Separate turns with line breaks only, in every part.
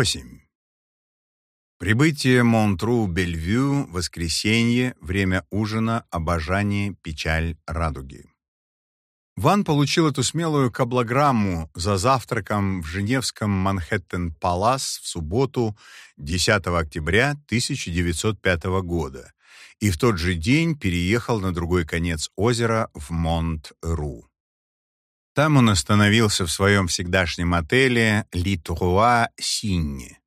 8. Прибытие Монтру-Бельвю, воскресенье, время ужина, обожание, печаль, радуги. Ван получил эту смелую каблограмму за завтраком в Женевском Манхэттен-Палас в субботу 10 октября 1905 года и в тот же день переехал на другой конец озера в Монт-Ру. Там он остановился в своем всегдашнем отеле «Литруа Синни».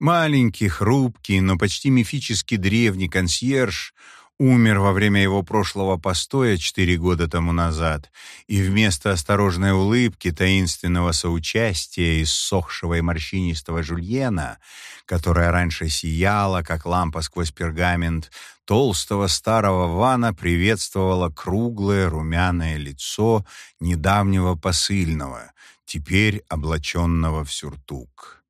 Маленький, хрупкий, но почти мифически древний консьерж умер во время его прошлого постоя четыре года тому назад, и вместо осторожной улыбки, таинственного соучастия иссохшего и морщинистого Жульена, которая раньше сияла, как лампа сквозь пергамент, толстого старого Вана приветствовало круглое румяное лицо недавнего посыльного, теперь облаченного в сюртук.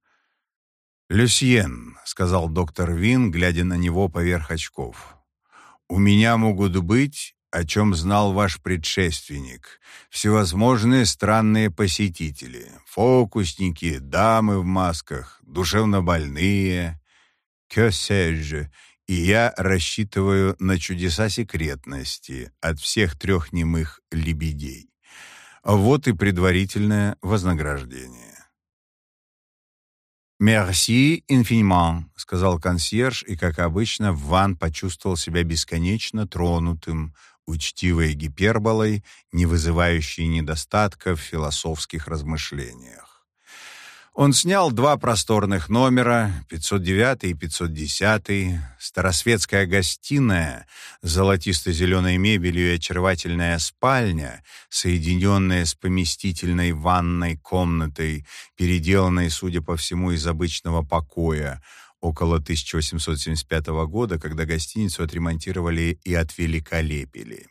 «Люсьен», — сказал доктор Вин, глядя на него поверх очков, — у меня могут быть, о чем знал ваш предшественник, всевозможные странные посетители, фокусники, дамы в масках, душевнобольные, кёсеж, и я рассчитываю на чудеса секретности от всех трех немых лебедей. Вот и предварительное вознаграждение. «Merci infiniment», — сказал консьерж, и, как обычно, Ван почувствовал себя бесконечно тронутым, учтивой гиперболой, не вызывающей недостатка в философских размышлениях. Он снял два просторных номера, 509 и 510, старосветская гостиная, золотисто-зеленой мебелью и очаровательная спальня, соединенная с поместительной ванной комнатой, переделанной, судя по всему, из обычного покоя, около 1875 года, когда гостиницу отремонтировали и отвеликолепили.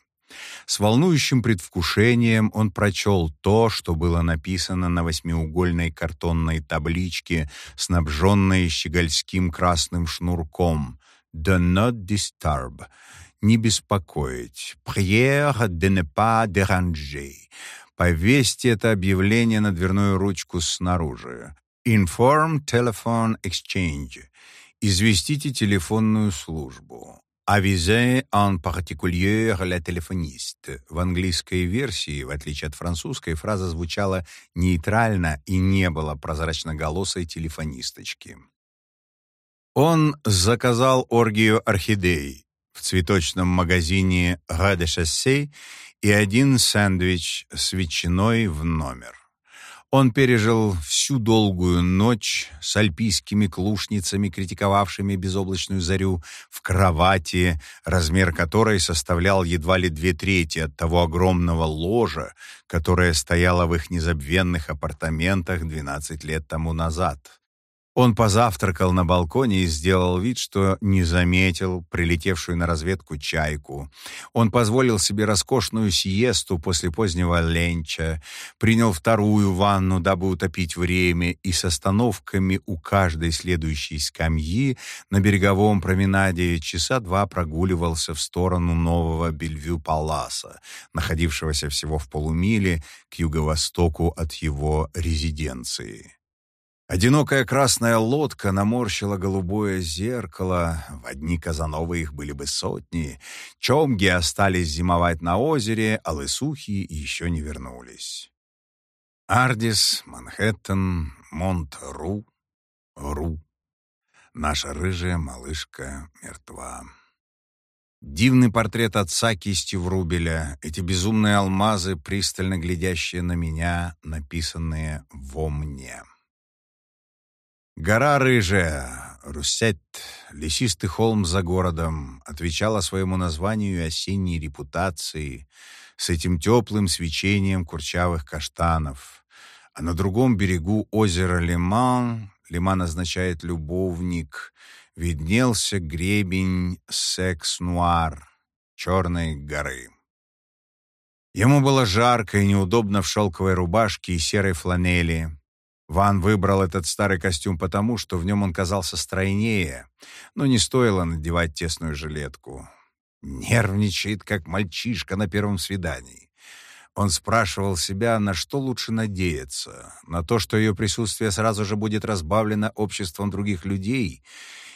С волнующим предвкушением он прочел то, что было написано на восьмиугольной картонной табличке, снабженной щегольским красным шнурком. «Do not disturb» — «Не беспокоить», «Prière de ne pas déranger» — «Повесьте это объявление на дверную ручку снаружи», «Inform Telephone Exchange» — «Известите телефонную службу». «Aviser en particulier la téléphoniste». В английской версии, в отличие от французской, фраза звучала нейтрально и не было прозрачноголосой телефонисточки. Он заказал оргию орхидей в цветочном магазине «Ра шоссе» и один сэндвич с ветчиной в номер. Он пережил всю долгую ночь с альпийскими клушницами, критиковавшими безоблачную зарю, в кровати, размер которой составлял едва ли две трети от того огромного ложа, которое стояло в их незабвенных апартаментах 12 лет тому назад. Он позавтракал на балконе и сделал вид, что не заметил прилетевшую на разведку чайку. Он позволил себе роскошную сиесту после позднего ленча, принял вторую ванну, дабы утопить время, и с остановками у каждой следующей скамьи на береговом променаде часа два прогуливался в сторону нового Бельвю-Паласа, находившегося всего в полумиле к юго-востоку от его резиденции. Одинокая красная лодка наморщила голубое зеркало, в одни Казановы их были бы сотни, чомги остались зимовать на озере, а лысухи еще не вернулись. Ардис, Манхэттен, Монт-Ру, Ру. Наша рыжая малышка мертва. Дивный портрет отца кистью Врубеля, эти безумные алмазы, пристально глядящие на меня, написанные во мне. Гора Рыжая, Руссет, лесистый холм за городом, отвечала своему названию осенней репутации с этим теплым свечением курчавых каштанов. А на другом берегу озера Лиман, Лиман означает «любовник», виднелся гребень Секс-Нуар, Черной горы. Ему было жарко и неудобно в шелковой рубашке и серой фланели. Ван выбрал этот старый костюм потому, что в нем он казался стройнее, но не стоило надевать тесную жилетку. Нервничает, как мальчишка на первом свидании. Он спрашивал себя, на что лучше надеяться, на то, что ее присутствие сразу же будет разбавлено обществом других людей,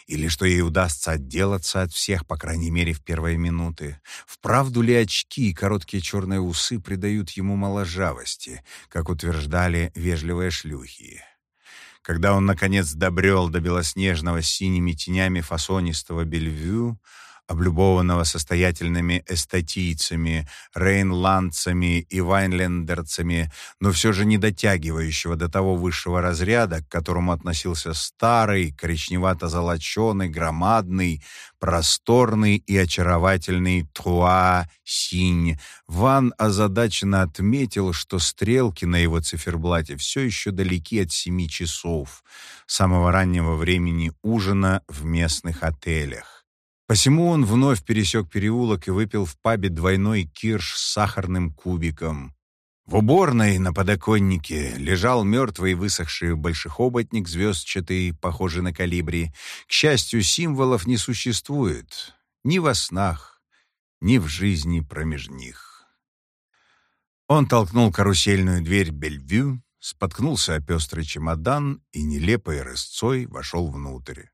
или что ей удастся отделаться от всех, по крайней мере, в первые минуты. Вправду ли очки и короткие черные усы придают ему моложавости, как утверждали вежливые шлюхи? Когда он, наконец, добрел до белоснежного синими тенями фасонистого Бельвю, облюбованного состоятельными эстатийцами, рейнландцами и вайнлендерцами, но все же не дотягивающего до того высшего разряда, к которому относился старый, коричневато-золоченый, громадный, просторный и очаровательный Труа-Синь, Ван озадаченно отметил, что стрелки на его циферблате все еще далеки от семи часов, самого раннего времени ужина в местных отелях. Посему он вновь пересек переулок и выпил в пабе двойной кирш с сахарным кубиком. В уборной на подоконнике лежал мертвый высохший большехоботник звездчатый, похожий на калибри. К счастью, символов не существует ни во снах, ни в жизни промеж них. Он толкнул карусельную дверь Бельвю, споткнулся о пестрый чемодан и нелепой рысцой вошел внутрь.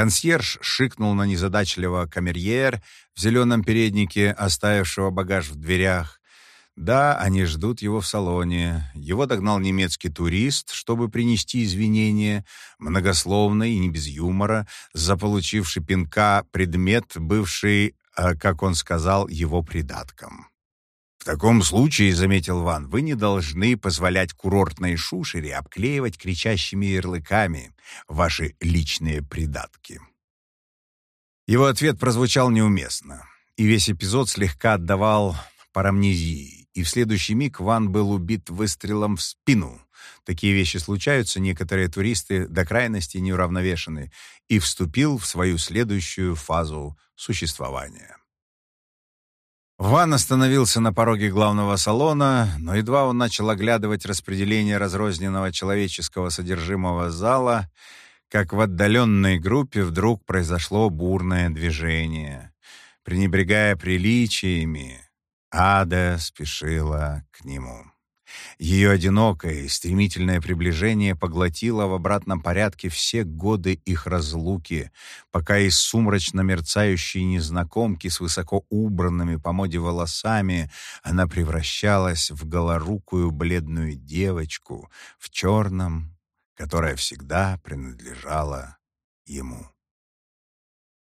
Консьерж шикнул на незадачливого камерьер в зеленом переднике, оставившего багаж в дверях. Да, они ждут его в салоне. Его догнал немецкий турист, чтобы принести извинения, многословно и не без юмора, заполучивший пинка предмет, бывший, э, как он сказал, его придатком. «В таком случае, — заметил Ван, — вы не должны позволять курортной шушере обклеивать кричащими ярлыками ваши личные придатки». Его ответ прозвучал неуместно, и весь эпизод слегка отдавал парамнезии, и в следующий миг Ван был убит выстрелом в спину. Такие вещи случаются, некоторые туристы до крайности неуравновешены, и вступил в свою следующую фазу существования. Ван остановился на пороге главного салона, но едва он начал оглядывать распределение разрозненного человеческого содержимого зала, как в отдаленной группе вдруг произошло бурное движение. Пренебрегая приличиями, Ада спешила к нему. Ее одинокое и стремительное приближение поглотило в обратном порядке все годы их разлуки, пока из сумрачно мерцающей незнакомки с высоко убранными по моде волосами она превращалась в голорукую бледную девочку в черном, которая всегда принадлежала ему.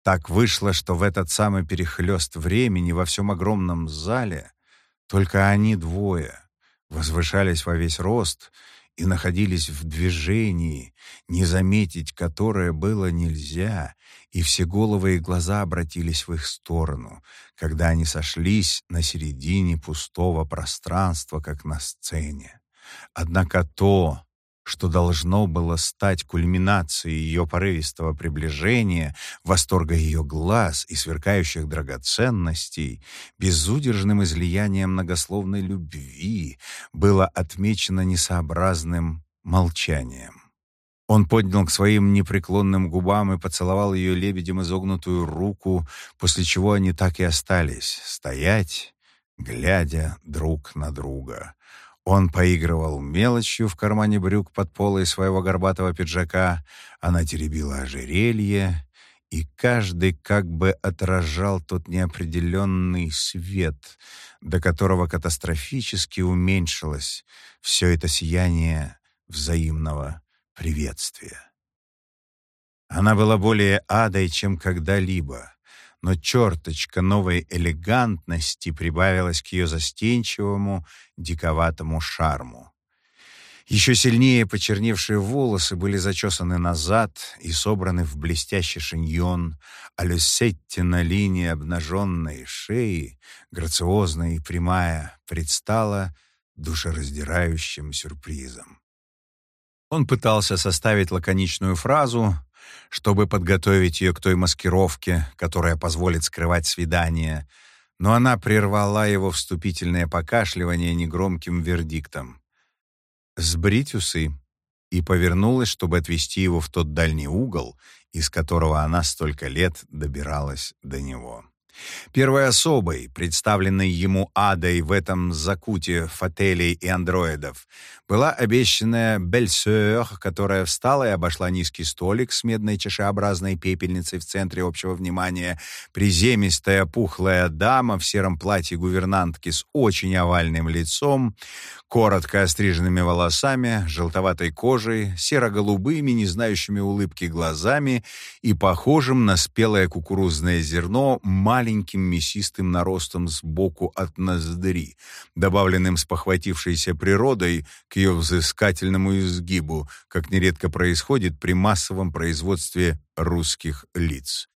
Так вышло, что в этот самый перехлёст времени во всем огромном зале только они двое — возвышались во весь рост и находились в движении, не заметить которое было нельзя, и все головы и глаза обратились в их сторону, когда они сошлись на середине пустого пространства, как на сцене. Однако то, что должно было стать кульминацией ее порывистого приближения, восторга ее глаз и сверкающих драгоценностей, безудержным излиянием многословной любви, было отмечено несообразным молчанием. Он поднял к своим непреклонным губам и поцеловал ее лебедем изогнутую руку, после чего они так и остались стоять, глядя друг на друга. Он поигрывал мелочью в кармане брюк под полой своего горбатого пиджака, она теребила ожерелье, и каждый как бы отражал тот неопределенный свет, до которого катастрофически уменьшилось все это сияние взаимного приветствия. Она была более адой, чем когда-либо но черточка новой элегантности прибавилась к ее застенчивому, диковатому шарму. Еще сильнее почерневшие волосы были зачесаны назад и собраны в блестящий шиньон, а Люсетти на линии обнаженной шеи, грациозная и прямая, предстала душераздирающим сюрпризом. Он пытался составить лаконичную фразу, чтобы подготовить ее к той маскировке, которая позволит скрывать свидание, но она прервала его вступительное покашливание негромким вердиктом. «Сбрить усы» и повернулась, чтобы отвести его в тот дальний угол, из которого она столько лет добиралась до него. Первой особой, представленной ему адой в этом закуте фателей и андроидов, была обещанная Бельсер, которая встала и обошла низкий столик с медной чашеобразной пепельницей в центре общего внимания. Приземистая пухлая дама в сером платье гувернантки с очень овальным лицом, коротко остриженными волосами, желтоватой кожей, серо-голубыми, не знающими улыбки глазами и похожим на спелое кукурузное зерно маленьким мясистым наростом сбоку от ноздри, добавленным спохватившейся природой к ее взыскательному изгибу, как нередко происходит при массовом производстве русских лиц.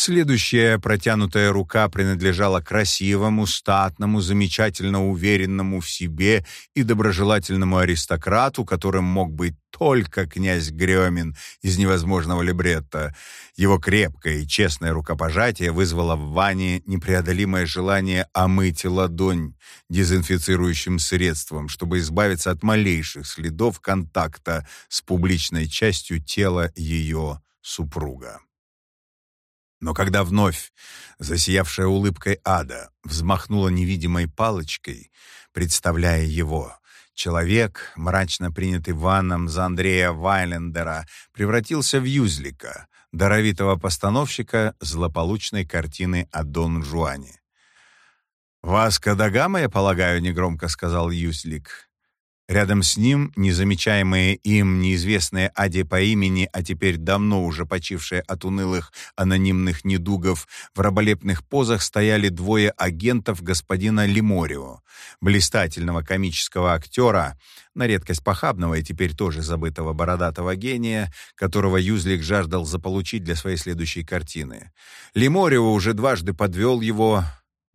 Следующая протянутая рука принадлежала красивому, статному, замечательно уверенному в себе и доброжелательному аристократу, которым мог быть только князь Гремин из невозможного либретто. Его крепкое и честное рукопожатие вызвало в Ване непреодолимое желание омыть ладонь дезинфицирующим средством, чтобы избавиться от малейших следов контакта с публичной частью тела ее супруга. Но когда вновь засиявшая улыбкой ада взмахнула невидимой палочкой, представляя его, человек, мрачно принятый Ванном за Андрея Вайлендера, превратился в юзлика, даровитого постановщика злополучной картины о Дон Жуане. «Васка да Гама, я полагаю», — негромко сказал Юзлик. Рядом с ним, незамечаемые им неизвестные Аде по имени, а теперь давно уже почившие от унылых анонимных недугов, в раболепных позах стояли двое агентов господина Лиморио, блистательного комического актера, на редкость похабного и теперь тоже забытого бородатого гения, которого Юзлик жаждал заполучить для своей следующей картины. Лиморио уже дважды подвел его,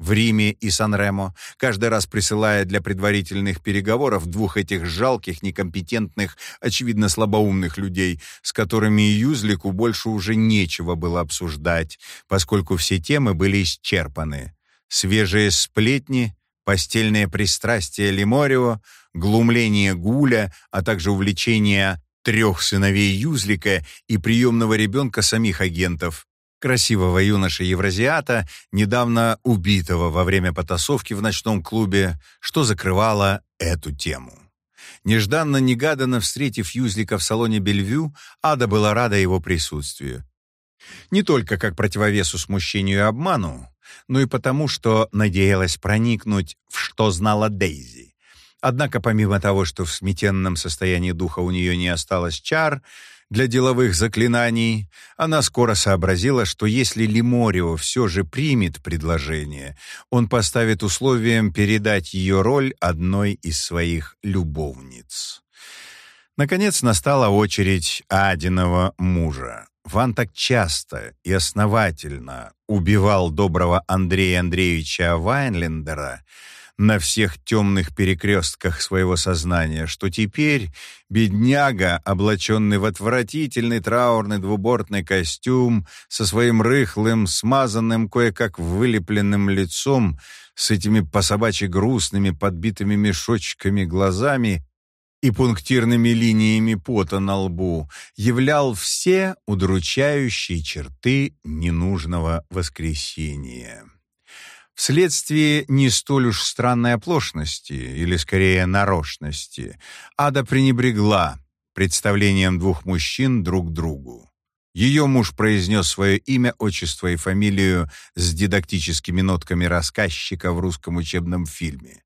в Риме и Сан-Ремо, каждый раз присылая для предварительных переговоров двух этих жалких, некомпетентных, очевидно слабоумных людей, с которыми Юзлику больше уже нечего было обсуждать, поскольку все темы были исчерпаны. Свежие сплетни, постельное пристрастие Леморио, глумление Гуля, а также увлечение трех сыновей Юзлика и приемного ребенка самих агентов, красивого юноши-евразиата, недавно убитого во время потасовки в ночном клубе, что закрывало эту тему. Нежданно-негаданно встретив Юзлика в салоне Бельвю, Ада была рада его присутствию. Не только как противовесу смущению и обману, но и потому, что надеялась проникнуть в что знала Дейзи. Однако помимо того, что в сметенном состоянии духа у нее не осталось чар, для деловых заклинаний, она скоро сообразила, что если Лиморио все же примет предложение, он поставит условием передать ее роль одной из своих любовниц. Наконец настала очередь Адиного мужа. Ван так часто и основательно убивал доброго Андрея Андреевича Вайнлендера, на всех темных перекрестках своего сознания, что теперь бедняга, облаченный в отвратительный траурный двубортный костюм, со своим рыхлым, смазанным, кое-как вылепленным лицом, с этими по-собачьи грустными, подбитыми мешочками глазами и пунктирными линиями пота на лбу, являл все удручающие черты ненужного воскресения. Вследствие не столь уж странной оплошности, или скорее нарочности, Ада пренебрегла представлением двух мужчин друг другу. Ее муж произнес свое имя, отчество и фамилию с дидактическими нотками рассказчика в русском учебном фильме.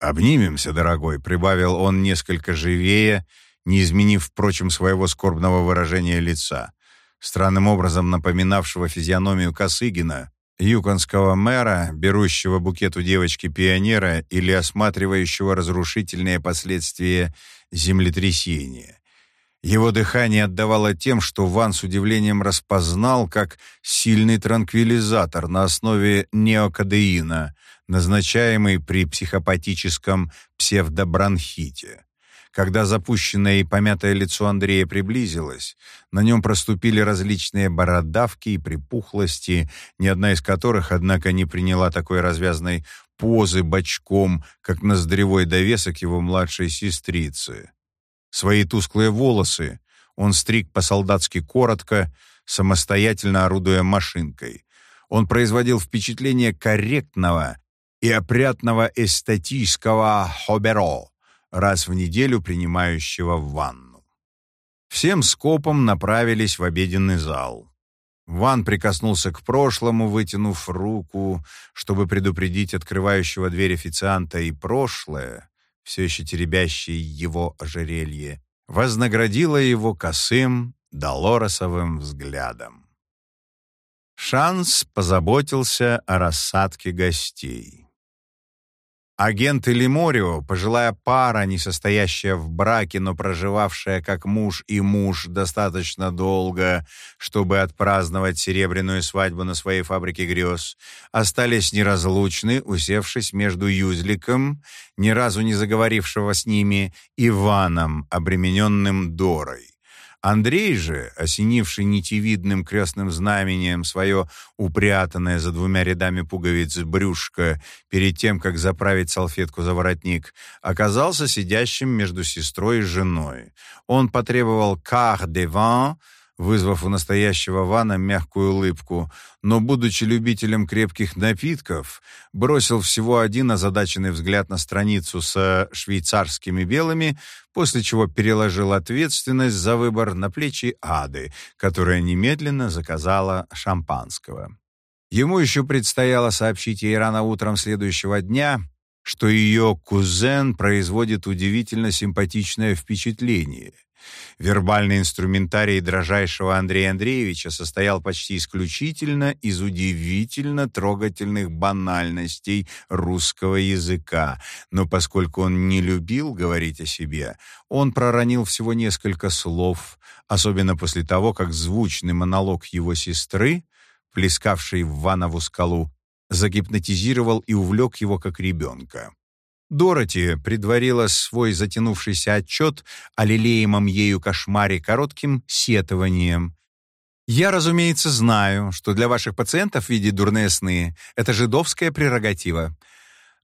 «Обнимемся, дорогой», — прибавил он несколько живее, не изменив, впрочем, своего скорбного выражения лица, странным образом напоминавшего физиономию Косыгина, юконского мэра, берущего букет у девочки-пионера или осматривающего разрушительные последствия землетрясения. Его дыхание отдавало тем, что Ван с удивлением распознал как сильный транквилизатор на основе неокадеина, назначаемый при психопатическом псевдобронхите. Когда запущенное и помятое лицо Андрея приблизилось, на нем проступили различные бородавки и припухлости, ни одна из которых, однако, не приняла такой развязной позы бочком, как ноздревой довесок его младшей сестрицы. Свои тусклые волосы он стриг по-солдатски коротко, самостоятельно орудуя машинкой. Он производил впечатление корректного и опрятного эстетического хоберо, раз в неделю принимающего ванну. Всем скопом направились в обеденный зал. Ван прикоснулся к прошлому, вытянув руку, чтобы предупредить открывающего дверь официанта, и прошлое, все еще теребящее его ожерелье, вознаградило его косым, долоросовым взглядом. Шанс позаботился о рассадке гостей. Агент Лиморио, пожилая пара, не состоящая в браке, но проживавшая как муж и муж достаточно долго, чтобы отпраздновать серебряную свадьбу на своей фабрике грез, остались неразлучны, усевшись между Юзликом, ни разу не заговорившего с ними, Иваном, обремененным Дорой. Андрей же, осенивший нитевидным крестным знамением свое упрятанное за двумя рядами пуговиц брюшко перед тем, как заправить салфетку за воротник, оказался сидящим между сестрой и женой. Он потребовал «quart de vin», вызвав у настоящего Вана мягкую улыбку, но, будучи любителем крепких напитков, бросил всего один озадаченный взгляд на страницу со швейцарскими белыми, после чего переложил ответственность за выбор на плечи Ады, которая немедленно заказала шампанского. Ему еще предстояло сообщить ей рано утром следующего дня, что ее кузен производит удивительно симпатичное впечатление — Вербальный инструментарий дрожайшего Андрея Андреевича состоял почти исключительно из удивительно трогательных банальностей русского языка, но поскольку он не любил говорить о себе, он проронил всего несколько слов, особенно после того, как звучный монолог его сестры, плескавшей в Ванову скалу, загипнотизировал и увлек его как ребенка. Дороти предварила свой затянувшийся отчет о лелеемом ею кошмаре коротким сетованием. «Я, разумеется, знаю, что для ваших пациентов видеть дурные сны — это жидовская прерогатива.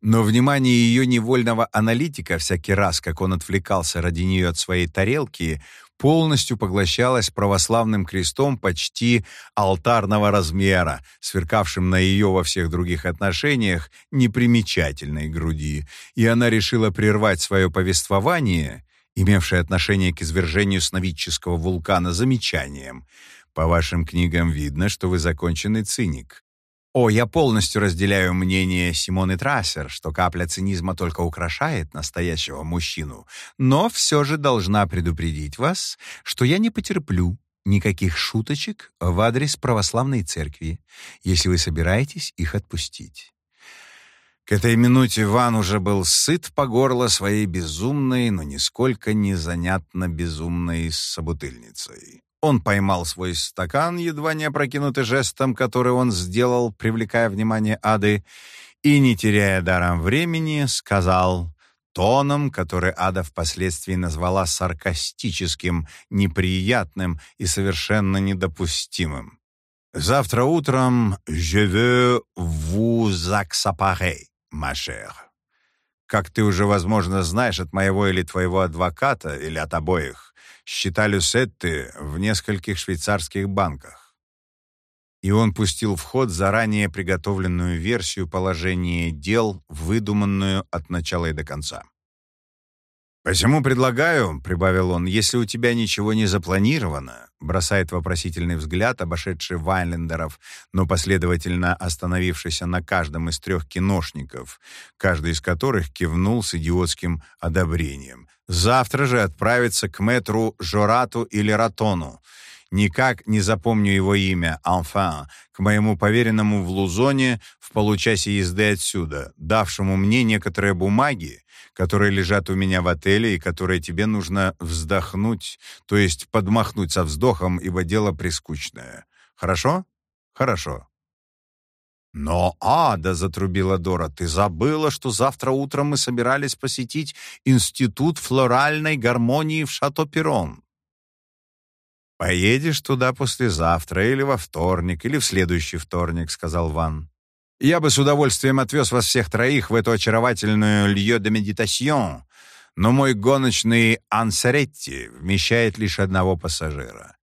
Но внимание ее невольного аналитика всякий раз, как он отвлекался ради нее от своей тарелки, полностью поглощалась православным крестом почти алтарного размера, сверкавшим на ее во всех других отношениях непримечательной груди, и она решила прервать свое повествование, имевшее отношение к извержению сновидческого вулкана, замечанием. «По вашим книгам видно, что вы законченный циник. О, я полностью разделяю мнение Симоны Трассер, что капля цинизма только украшает настоящего мужчину, но все же должна предупредить вас, что я не потерплю никаких шуточек в адрес православной церкви, если вы собираетесь их отпустить. К этой минуте Иван уже был сыт по горло своей безумной, но нисколько не занятно безумной собутыльницей. Он поймал свой стакан, едва не опрокинутый жестом, который он сделал, привлекая внимание Ады, и, не теряя даром времени, сказал тоном, который Ада впоследствии назвала саркастическим, неприятным и совершенно недопустимым. «Завтра утром je veux vous accaparer, ma chère. Как ты уже, возможно, знаешь от моего или твоего адвоката, или от обоих, счета Люсетты в нескольких швейцарских банках. И он пустил в ход заранее приготовленную версию положения дел, выдуманную от начала и до конца. «Посему предлагаю», — прибавил он, — «если у тебя ничего не запланировано», бросает вопросительный взгляд, обошедший Вайнлендеров, но последовательно остановившийся на каждом из трех киношников, каждый из которых кивнул с идиотским одобрением. «Завтра же отправиться к мэтру Жорату или Ратону. Никак не запомню его имя, enfin, к моему поверенному в Лузоне в получасе езды отсюда, давшему мне некоторые бумаги, которые лежат у меня в отеле и которые тебе нужно вздохнуть, то есть подмахнуть со вздохом, ибо дело прискучное. Хорошо? Хорошо. «Но, Ада!» — затрубила Дора. «Ты забыла, что завтра утром мы собирались посетить Институт флоральной гармонии в Шато-Перрон?» «Поедешь туда послезавтра, или во вторник, или в следующий вторник», — сказал Ван. «Я бы с удовольствием отвез вас всех троих в эту очаровательную Лье де Медитасьон, но мой гоночный Ансаретти вмещает лишь одного пассажира.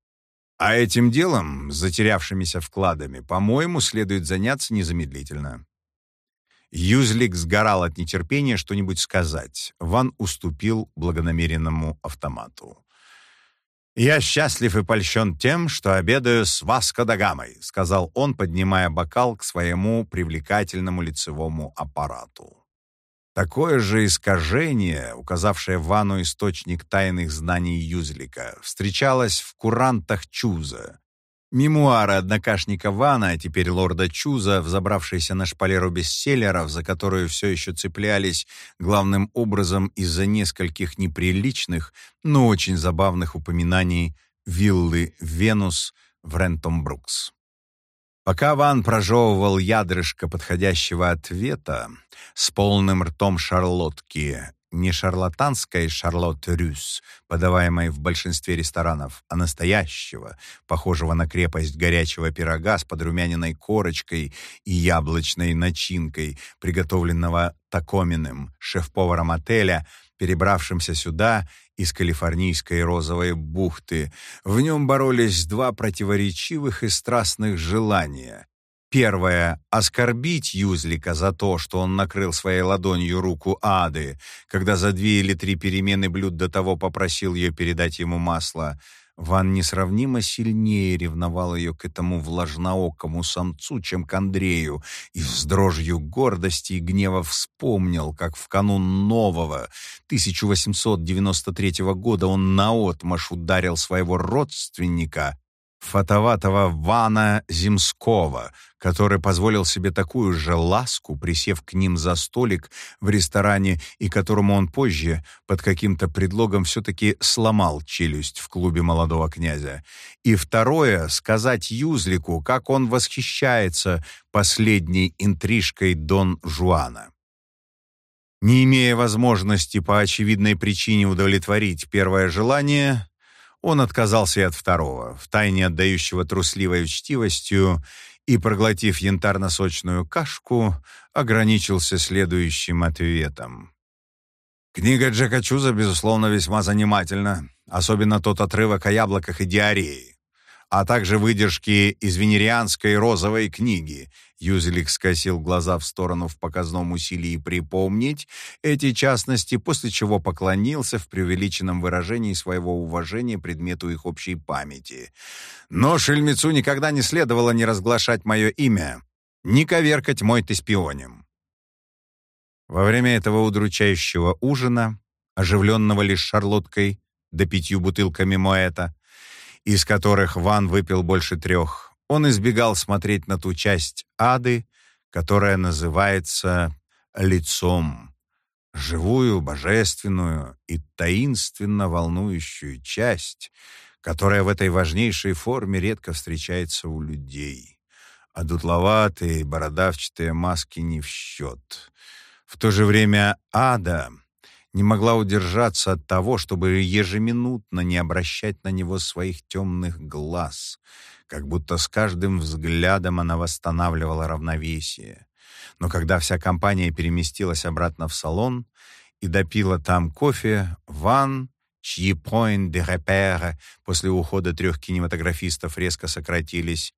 А этим делом, затерявшимися вкладами, по-моему, следует заняться незамедлительно. Юзлик сгорал от нетерпения что-нибудь сказать. Ван уступил благонамеренному автомату. «Я счастлив и польщен тем, что обедаю с Васко да Гамой», сказал он, поднимая бокал к своему привлекательному лицевому аппарату. Такое же искажение, указавшее Вану источник тайных знаний Юзлика, встречалось в курантах Чуза, Мемуары однокашника Вана, а теперь лорда Чуза, взобравшиеся на шпалеру бестселлеров, за которую все еще цеплялись главным образом из-за нескольких неприличных, но очень забавных упоминаний виллы «Венус» в Рентом-Брукс. Пока Ван прожевывал ядрышко подходящего ответа с полным ртом шарлотки не шарлатанской Шарлотт Рюс, подаваемой в большинстве ресторанов, а настоящего, похожего на крепость горячего пирога с подрумяненной корочкой и яблочной начинкой, приготовленного Такоминым, шеф-поваром отеля, перебравшимся сюда из калифорнийской розовой бухты. В нем боролись два противоречивых и страстных желания Первое — оскорбить Юзлика за то, что он накрыл своей ладонью руку Ады, когда за две или три перемены блюд до того попросил ее передать ему масло. Ван несравнимо сильнее ревновал ее к этому влажноокому самцу, чем к Андрею, и с дрожью гордости и гнева вспомнил, как в канун нового 1893 года он наотмашь ударил своего родственника, фотоватого Вана Земского, который позволил себе такую же ласку, присев к ним за столик в ресторане и которому он позже под каким-то предлогом все-таки сломал челюсть в клубе молодого князя. И второе — сказать Юзлику, как он восхищается последней интрижкой Дон Жуана. Не имея возможности по очевидной причине удовлетворить первое желание, он отказался и от второго, втайне отдающего трусливой учтивостью, и, проглотив янтарно-сочную кашку, ограничился следующим ответом. Книга Джека Чуза, безусловно, весьма занимательна, особенно тот отрывок о яблоках и диарее а также выдержки из венерианской розовой книги. Юзелик скосил глаза в сторону в показном усилии припомнить эти частности, после чего поклонился в преувеличенном выражении своего уважения предмету их общей памяти. Но Шельмецу никогда не следовало не разглашать мое имя, не коверкать мой теспионем. Во время этого удручающего ужина, оживленного лишь шарлоткой да пятью бутылками моэта, из которых Ван выпил больше трех, он избегал смотреть на ту часть ады, которая называется лицом, живую, божественную и таинственно волнующую часть, которая в этой важнейшей форме редко встречается у людей. А дутловатые, бородавчатые маски не в счет. В то же время ада — не могла удержаться от того, чтобы ежеминутно не обращать на него своих темных глаз, как будто с каждым взглядом она восстанавливала равновесие. Но когда вся компания переместилась обратно в салон и допила там кофе, Ван, чьи point de repère после ухода трех кинематографистов резко сократились,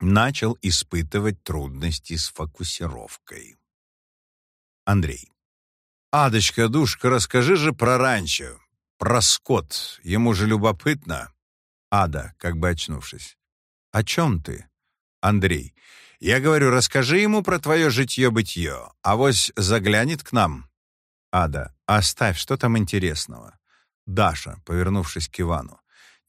начал испытывать трудности с фокусировкой. Андрей. «Адочка, душка, расскажи же про ранчо, про скот. Ему же любопытно». Ада, как бы очнувшись. «О чем ты?» Андрей. «Я говорю, расскажи ему про твое житье-бытие. Авось заглянет к нам». Ада. «Оставь, что там интересного?» Даша, повернувшись к Ивану.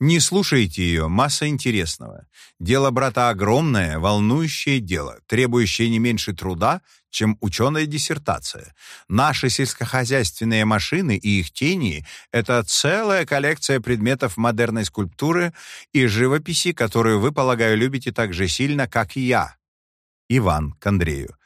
Не слушайте ее, масса интересного. Дело брата огромное, волнующее дело, требующее не меньше труда, чем ученая диссертация. Наши сельскохозяйственные машины и их тени — это целая коллекция предметов модерной скульптуры и живописи, которую вы, полагаю, любите так же сильно, как и я. Иван к Андрею.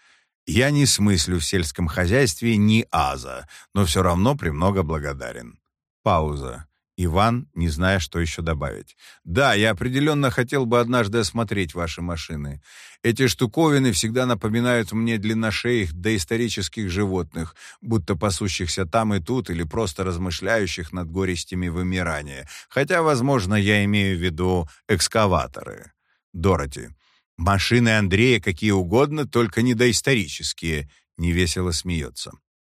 Я не смыслю в сельском хозяйстве ни аза, но все равно премного благодарен. Пауза. Иван, не зная, что еще добавить. «Да, я определенно хотел бы однажды осмотреть ваши машины. Эти штуковины всегда напоминают мне длинношеих доисторических животных, будто пасущихся там и тут или просто размышляющих над горестями вымирания. Хотя, возможно, я имею в виду экскаваторы. Дороти, машины Андрея какие угодно, только не доисторические», — невесело смеется.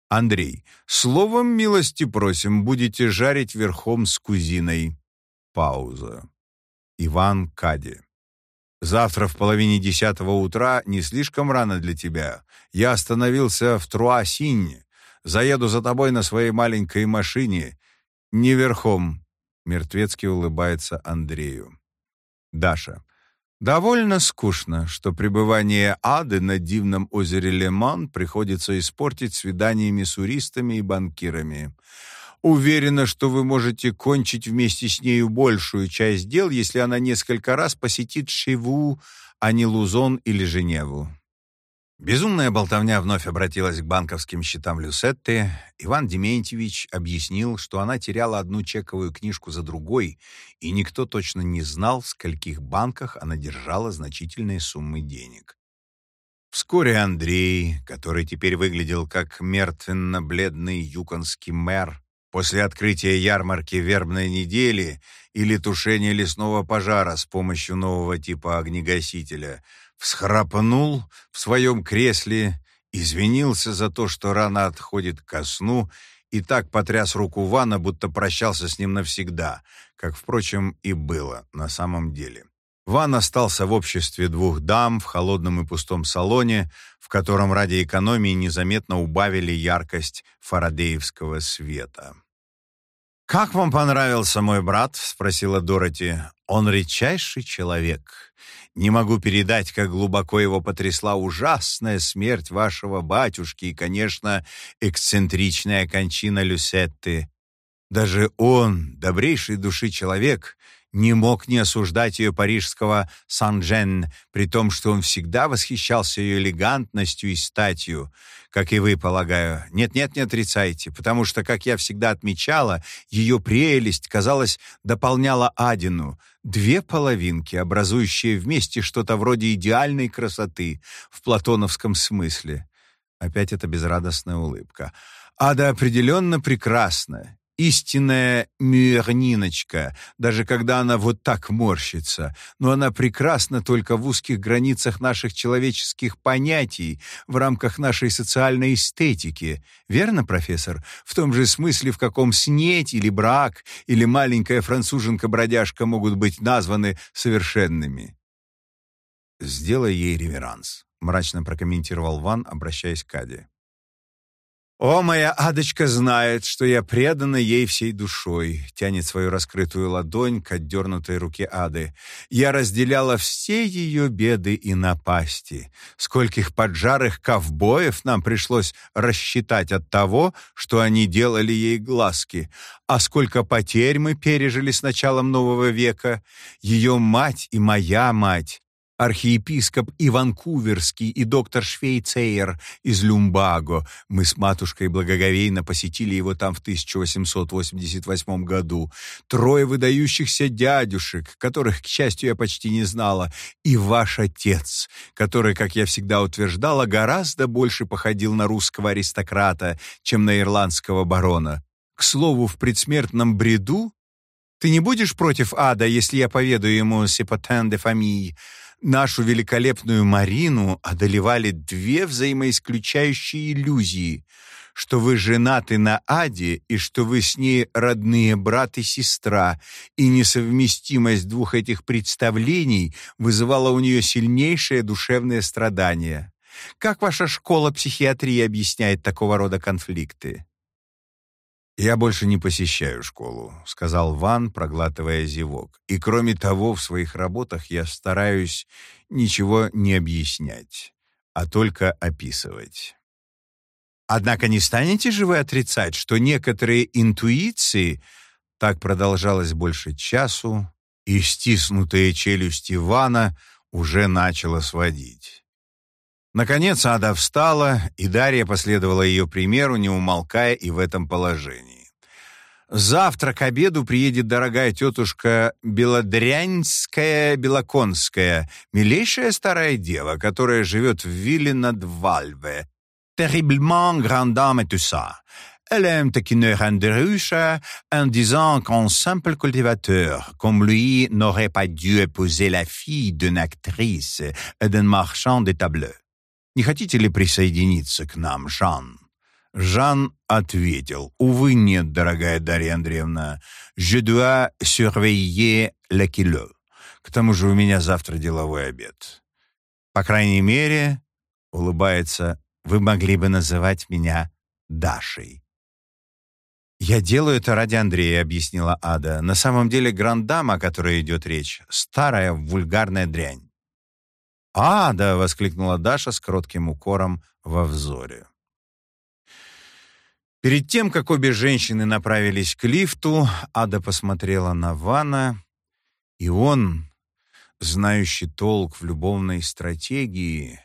Андрей, словом милости просим, будете жарить верхом с кузиной. Пауза. Иван Кади. Завтра в половине десятого утра не слишком рано для тебя. Я остановился в Труасинне. Заеду за тобой на своей маленькой машине. Не верхом. Мертвецкий улыбается Андрею. Даша. Довольно скучно, что пребывание ады на дивном озере Леман приходится испортить свиданиями с уристами и банкирами. Уверена, что вы можете кончить вместе с нею большую часть дел, если она несколько раз посетит Шиву, а не Лузон или Женеву. Безумная болтовня вновь обратилась к банковским счетам Люсетты. Иван Дементьевич объяснил, что она теряла одну чековую книжку за другой, и никто точно не знал, в скольких банках она держала значительные суммы денег. Вскоре Андрей, который теперь выглядел как мертвенно-бледный юконский мэр, после открытия ярмарки вербной недели или тушения лесного пожара с помощью нового типа огнегасителя — всхрапнул в своем кресле, извинился за то, что рано отходит ко сну, и так потряс руку Вана, будто прощался с ним навсегда, как, впрочем, и было на самом деле. Ван остался в обществе двух дам в холодном и пустом салоне, в котором ради экономии незаметно убавили яркость фарадеевского света. «Как вам понравился мой брат?» — спросила Дороти. «Он редчайший человек. Не могу передать, как глубоко его потрясла ужасная смерть вашего батюшки и, конечно, эксцентричная кончина Люсетты. Даже он, добрейший души человек, не мог не осуждать ее парижского Сан-Джен, при том, что он всегда восхищался ее элегантностью и статью, как и вы, полагаю. Нет-нет, не отрицайте, потому что, как я всегда отмечала, ее прелесть, казалось, дополняла Адину, две половинки, образующие вместе что-то вроде идеальной красоты в платоновском смысле. Опять эта безрадостная улыбка. Ада определенно прекрасна, истинная мюрниночка, даже когда она вот так морщится, но она прекрасна только в узких границах наших человеческих понятий, в рамках нашей социальной эстетики. Верно, профессор? В том же смысле, в каком снеть или брак, или маленькая француженка-бродяжка могут быть названы совершенными. «Сделай ей реверанс», — мрачно прокомментировал Ван, обращаясь к Аде. «О, моя Адочка знает, что я предана ей всей душой», тянет свою раскрытую ладонь к отдернутой руке Ады. «Я разделяла все ее беды и напасти. Скольких поджарых ковбоев нам пришлось рассчитать от того, что они делали ей глазки. А сколько потерь мы пережили с началом нового века. Ее мать и моя мать архиепископ Иванкуверский и доктор Швейцейер из Люмбаго. Мы с матушкой благоговейно посетили его там в 1888 году. Трое выдающихся дядюшек, которых, к счастью, я почти не знала, и ваш отец, который, как я всегда утверждала, гораздо больше походил на русского аристократа, чем на ирландского барона. К слову, в предсмертном бреду ты не будешь против ада, если я поведаю ему «Сепотен де фамиль», Нашу великолепную Марину одолевали две взаимоисключающие иллюзии, что вы женаты на Аде и что вы с ней родные брат и сестра, и несовместимость двух этих представлений вызывала у нее сильнейшее душевное страдание. Как ваша школа психиатрии объясняет такого рода конфликты? «Я больше не посещаю школу», — сказал Ван, проглатывая зевок. «И кроме того, в своих работах я стараюсь ничего не объяснять, а только описывать». Однако не станете же вы отрицать, что некоторые интуиции, так продолжалось больше часу, и стиснутые челюсти Вана уже начало сводить. Наконец Ада встала, и Дарья последовала ее примеру, не умолкая и в этом положении. Завтра к обеду приедет дорогая тетушка Белодрянская Белоконская, mилейшая старая дева, которая живет в вилле над Вальве. Terriblement grande dame et tout ça. Elle aime taquiner Anderusha en disant qu'un simple cultivateur comme lui n'aurait pas dû épouser la fille d'une actrice et d'un marchand de tableaux. Не хотите ли присоединиться к нам, Жан? Жан ответил, «Увы, нет, дорогая Дарья Андреевна, je dois surveiller le kilo. К тому же у меня завтра деловой обед. По крайней мере, — улыбается, — вы могли бы называть меня Дашей». «Я делаю это ради Андрея», — объяснила Ада. «На самом деле грандама, о которой идет речь, старая вульгарная дрянь». «Ада!» — воскликнула Даша с кротким укором во взоре. Перед тем, как обе женщины направились к лифту, Ада посмотрела на Вана, и он, знающий толк в любовной стратегии,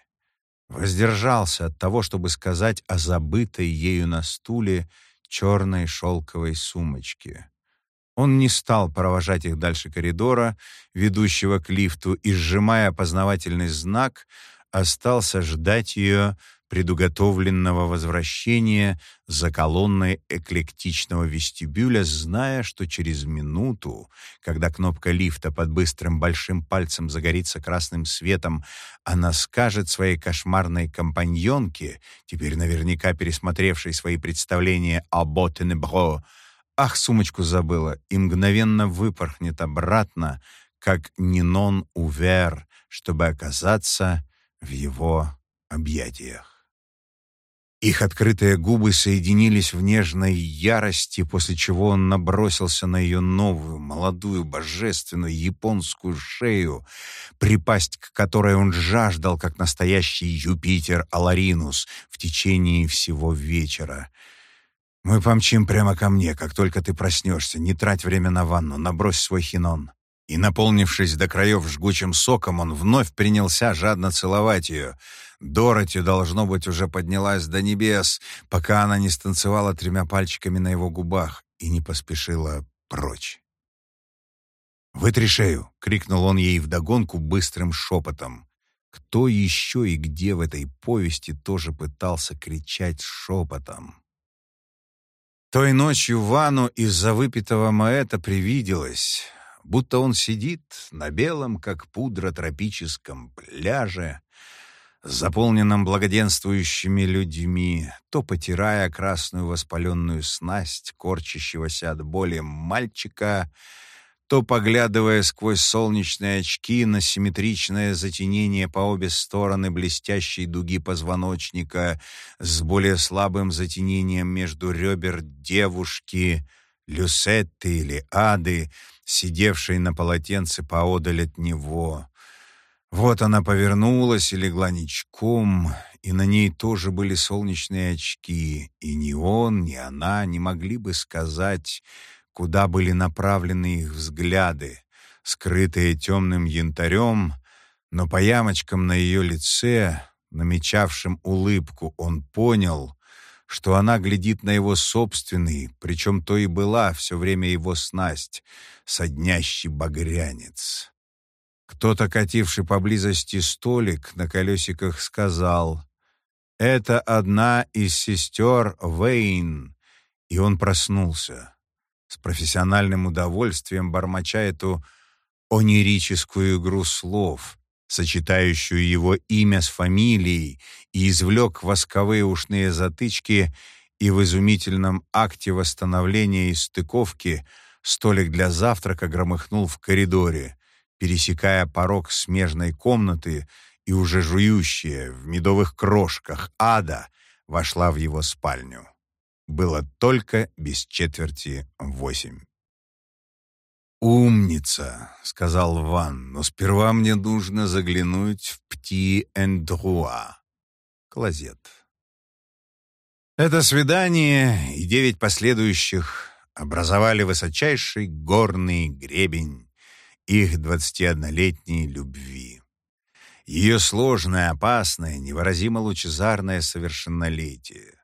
воздержался от того, чтобы сказать о забытой ею на стуле черной шелковой сумочке. Он не стал провожать их дальше коридора, ведущего к лифту, и, сжимая опознавательный знак, остался ждать ее, предуготовленного возвращения за колонной эклектичного вестибюля, зная, что через минуту, когда кнопка лифта под быстрым большим пальцем загорится красным светом, она скажет своей кошмарной компаньонке, теперь наверняка пересмотревшей свои представления о Боттенебро, «Ах, сумочку забыла!» и мгновенно выпорхнет обратно, как Нинон Увер, чтобы оказаться в его объятиях. Их открытые губы соединились в нежной ярости, после чего он набросился на ее новую, молодую, божественную японскую шею, припасть к которой он жаждал, как настоящий Юпитер Аларинус, в течение всего вечера. «Мы помчим прямо ко мне, как только ты проснешься. Не трать время на ванну, набрось свой хинон». И, наполнившись до краев жгучим соком, он вновь принялся жадно целовать ее — Дороти, должно быть, уже поднялась до небес, пока она не станцевала тремя пальчиками на его губах и не поспешила прочь. «Вытри шею!» — крикнул он ей вдогонку быстрым шепотом. Кто еще и где в этой повести тоже пытался кричать шепотом? Той ночью Вану из-за выпитого маэта привиделось, будто он сидит на белом, как пудра, тропическом пляже, заполненном благоденствующими людьми, то потирая красную воспаленную снасть корчащегося от боли мальчика, то поглядывая сквозь солнечные очки на симметричное затенение по обе стороны блестящей дуги позвоночника с более слабым затенением между ребер девушки, Люсетты или Ады, сидевшей на полотенце поодаль от него. Вот она повернулась и легла ничком, и на ней тоже были солнечные очки, и ни он, ни она не могли бы сказать, куда были направлены их взгляды, скрытые темным янтарем, но по ямочкам на ее лице, намечавшим улыбку, он понял, что она глядит на его собственный, причем то и была все время его снасть, соднящий багрянец. Кто-то, кативший поблизости столик на колесиках, сказал «Это одна из сестер Вейн», и он проснулся. С профессиональным удовольствием бормоча эту онирическую игру слов, сочетающую его имя с фамилией, и извлек восковые ушные затычки, и в изумительном акте восстановления и стыковки столик для завтрака громыхнул в коридоре пересекая порог смежной комнаты, и уже жующая в медовых крошках ада вошла в его спальню. Было только без четверти восемь. «Умница», — сказал Ван, — «но сперва мне нужно заглянуть в Пти-Эндруа». Клозет. Это свидание и девять последующих образовали высочайший горный гребень, их 21-летней любви. Ее сложное, опасное, невыразимо лучезарное совершеннолетие.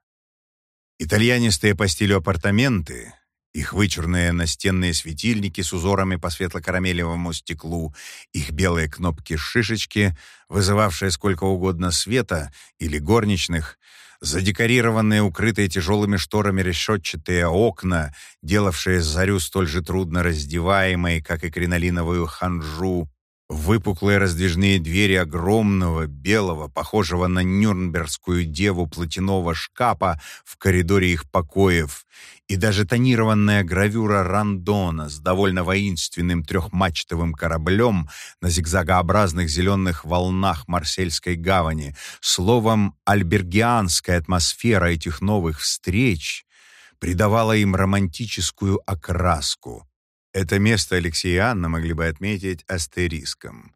Итальянистые по апартаменты, Их вычурные настенные светильники с узорами по светло-карамелевому стеклу, их белые кнопки-шишечки, вызывавшие сколько угодно света или горничных, задекорированные, укрытые тяжелыми шторами решетчатые окна, делавшие зарю столь же трудно раздеваемой, как и кринолиновую ханжу, Выпуклые раздвижные двери огромного, белого, похожего на нюрнбергскую деву платяного шкафа в коридоре их покоев, и даже тонированная гравюра Рандона с довольно воинственным трехмачтовым кораблем на зигзагообразных зеленых волнах Марсельской гавани, словом, альбергианская атмосфера этих новых встреч придавала им романтическую окраску, это место Алексей и Анна могли бы отметить астериском,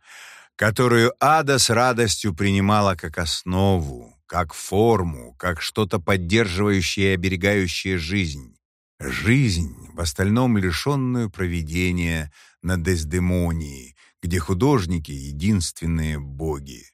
которую Ада с радостью принимала как основу, как форму, как что-то поддерживающее и оберегающее жизнь. Жизнь, в остальном лишенную провидения на Дездемонии, где художники — единственные боги.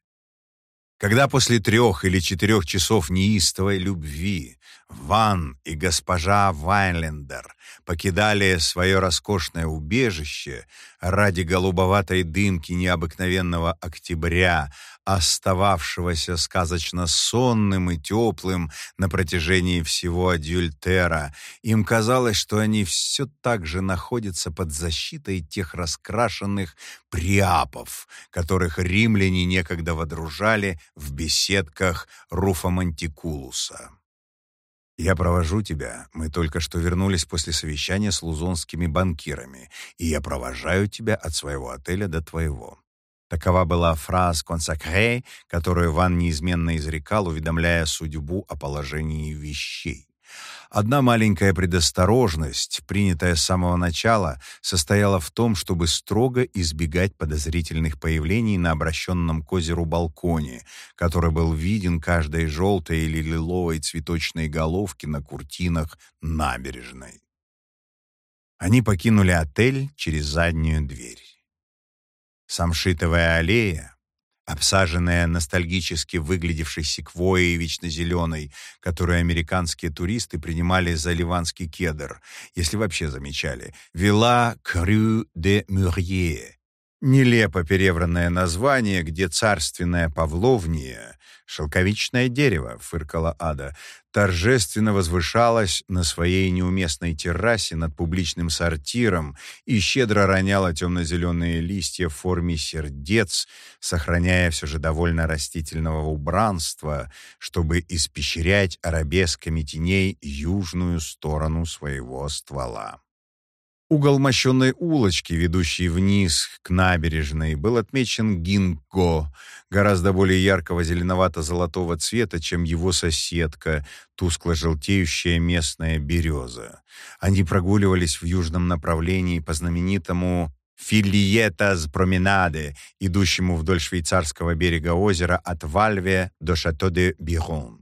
Когда после трех или четырех часов неистовой любви Ван и госпожа Вайнлендер покидали свое роскошное убежище ради голубоватой дымки необыкновенного октября, остававшегося сказочно сонным и теплым на протяжении всего адюльтера. Им казалось, что они все так же находятся под защитой тех раскрашенных приапов, которых римляне некогда водружали в беседках Руфа Мантикулуса. «Я провожу тебя. Мы только что вернулись после совещания с лузонскими банкирами, и я провожаю тебя от своего отеля до твоего». Такова была фраза «консакре», которую Ван неизменно изрекал, уведомляя судьбу о положении вещей. Одна маленькая предосторожность, принятая с самого начала, состояла в том, чтобы строго избегать подозрительных появлений на обращенном к озеру балконе, который был виден каждой желтой или лиловой цветочной головки на куртинах набережной. Они покинули отель через заднюю дверь. Самшитовая аллея, обсаженная ностальгически выглядевшей секвойей вечно зеленой, которую американские туристы принимали за ливанский кедр, если вообще замечали, вела Крю де Мюрье, Нелепо перевранное название, где царственная павловния, шелковичное дерево, фыркала Ада, торжественно возвышалась на своей неуместной террасе над публичным сортиром и щедро роняла темно-зеленые листья в форме сердец, сохраняя все же довольно растительного убранства, чтобы испещрять арабесками теней южную сторону своего ствола. Угол мощенной улочки, ведущей вниз к набережной, был отмечен гинго, гораздо более яркого зеленовато-золотого цвета, чем его соседка, тускло-желтеющая местная береза. Они прогуливались в южном направлении по знаменитому Филиетас променаде, идущему вдоль швейцарского берега озера от Вальве до Шато-де-Бирон.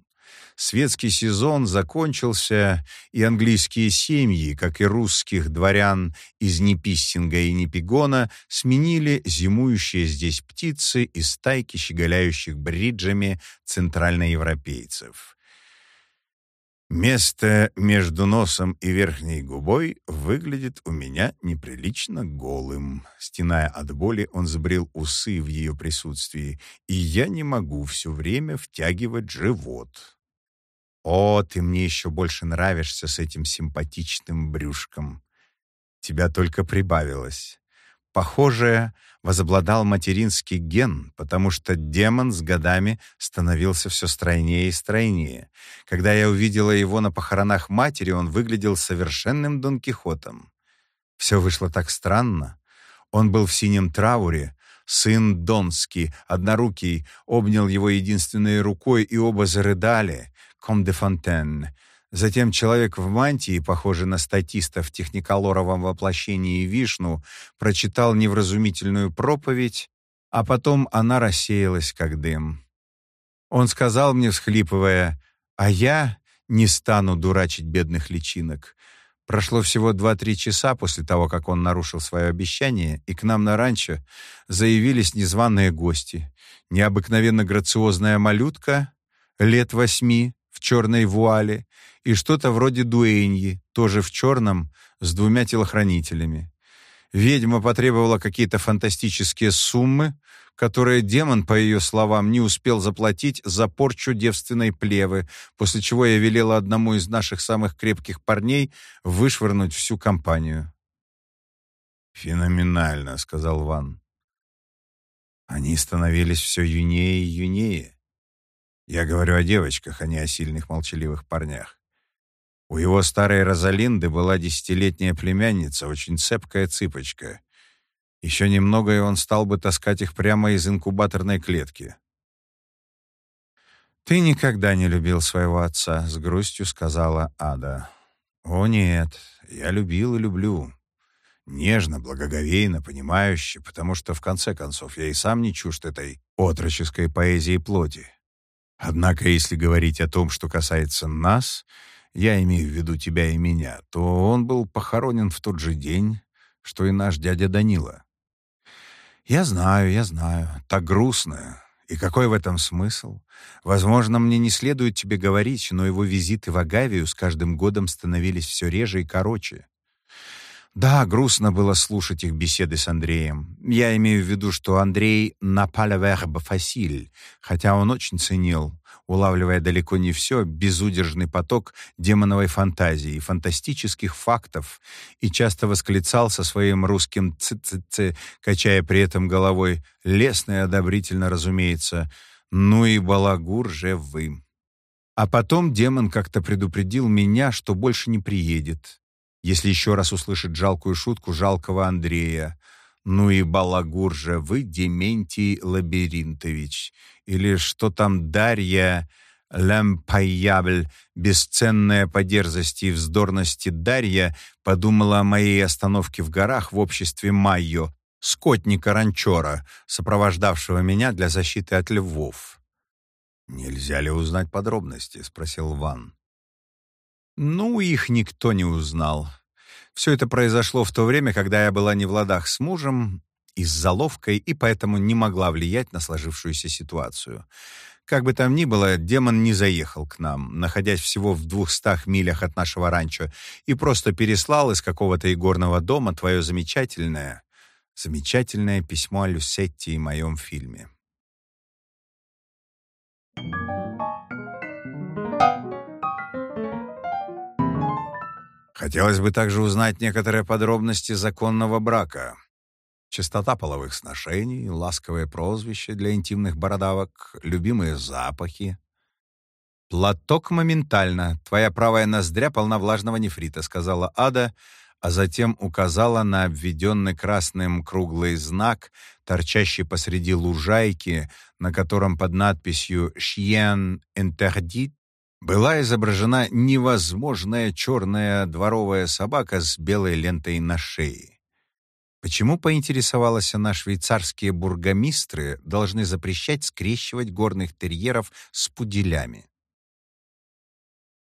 Светский сезон закончился, и английские семьи, как и русских дворян из Неписсинга и Непигона, сменили зимующие здесь птицы и стайки щеголяющих бриджами центральноевропейцев. Место между носом и верхней губой выглядит у меня неприлично голым. Стеная от боли, он сбрил усы в ее присутствии, и я не могу все время втягивать живот. О, ты мне еще больше нравишься с этим симпатичным брюшком. Тебя только прибавилось. Похоже, возобладал материнский ген, потому что демон с годами становился все стройнее и стройнее. Когда я увидела его на похоронах матери, он выглядел совершенным Дон Кихотом. Все вышло так странно. Он был в синем трауре, сын Донский, однорукий, обнял его единственной рукой, и оба зарыдали. Ком де Фонтен. Затем человек в мантии, похожий на статиста в техниколоровом воплощении Вишну, прочитал невразумительную проповедь, а потом она рассеялась, как дым. Он сказал мне, всхлипывая, «А я не стану дурачить бедных личинок». Прошло всего два-три часа после того, как он нарушил свое обещание, и к нам на ранчо заявились незваные гости. Необыкновенно грациозная малютка, лет восьми, в черной вуале, и что-то вроде дуэньи, тоже в черном, с двумя телохранителями. Ведьма потребовала какие-то фантастические суммы, которые демон, по ее словам, не успел заплатить за порчу девственной плевы, после чего я велела одному из наших самых крепких парней вышвырнуть всю компанию. «Феноменально», — сказал Ван. Они становились все юнее и юнее. Я говорю о девочках, а не о сильных молчаливых парнях. У его старой Розалинды была десятилетняя племянница, очень цепкая цыпочка. Еще немного, и он стал бы таскать их прямо из инкубаторной клетки. «Ты никогда не любил своего отца», — с грустью сказала Ада. «О нет, я любил и люблю. Нежно, благоговейно, понимающе, потому что, в конце концов, я и сам не чужд этой отроческой поэзии плоти. Однако, если говорить о том, что касается нас, я имею в виду тебя и меня, то он был похоронен в тот же день, что и наш дядя Данила. Я знаю, я знаю, так грустно. И какой в этом смысл? Возможно, мне не следует тебе говорить, но его визиты в Агавию с каждым годом становились все реже и короче. Да, грустно было слушать их беседы с Андреем. Я имею в виду, что Андрей напалеверб фасиль, хотя он очень ценил, улавливая далеко не все, безудержный поток демоновой фантазии и фантастических фактов, и часто восклицал со своим русским ц-ц-ц, качая при этом головой, лестно и одобрительно, разумеется, «Ну и балагур же вы». А потом демон как-то предупредил меня, что больше не приедет, если еще раз услышит жалкую шутку жалкого Андрея. «Ну и балагур же вы, Дементий Лабиринтович!» Или что там Дарья Лямпаябль, бесценная по дерзости и вздорности Дарья, подумала о моей остановке в горах в обществе Майо, скотника-ранчора, сопровождавшего меня для защиты от львов. «Нельзя ли узнать подробности?» — спросил Ван. Ну, их никто не узнал. Все это произошло в то время, когда я была не в ладах с мужем и с заловкой, и поэтому не могла влиять на сложившуюся ситуацию. Как бы там ни было, демон не заехал к нам, находясь всего в двухстах милях от нашего ранчо, и просто переслал из какого-то игорного дома твое замечательное, замечательное письмо о Люсетти и моем фильме. Хотелось бы также узнать некоторые подробности законного брака. Частота половых сношений, ласковое прозвище для интимных бородавок, любимые запахи. «Платок моментально. Твоя правая ноздря полна влажного нефрита», — сказала Ада, а затем указала на обведенный красным круглый знак, торчащий посреди лужайки, на котором под надписью «Chien interdit» была изображена невозможная черная дворовая собака с белой лентой на шее. Почему, поинтересовалась она, швейцарские бургомистры должны запрещать скрещивать горных терьеров с пуделями?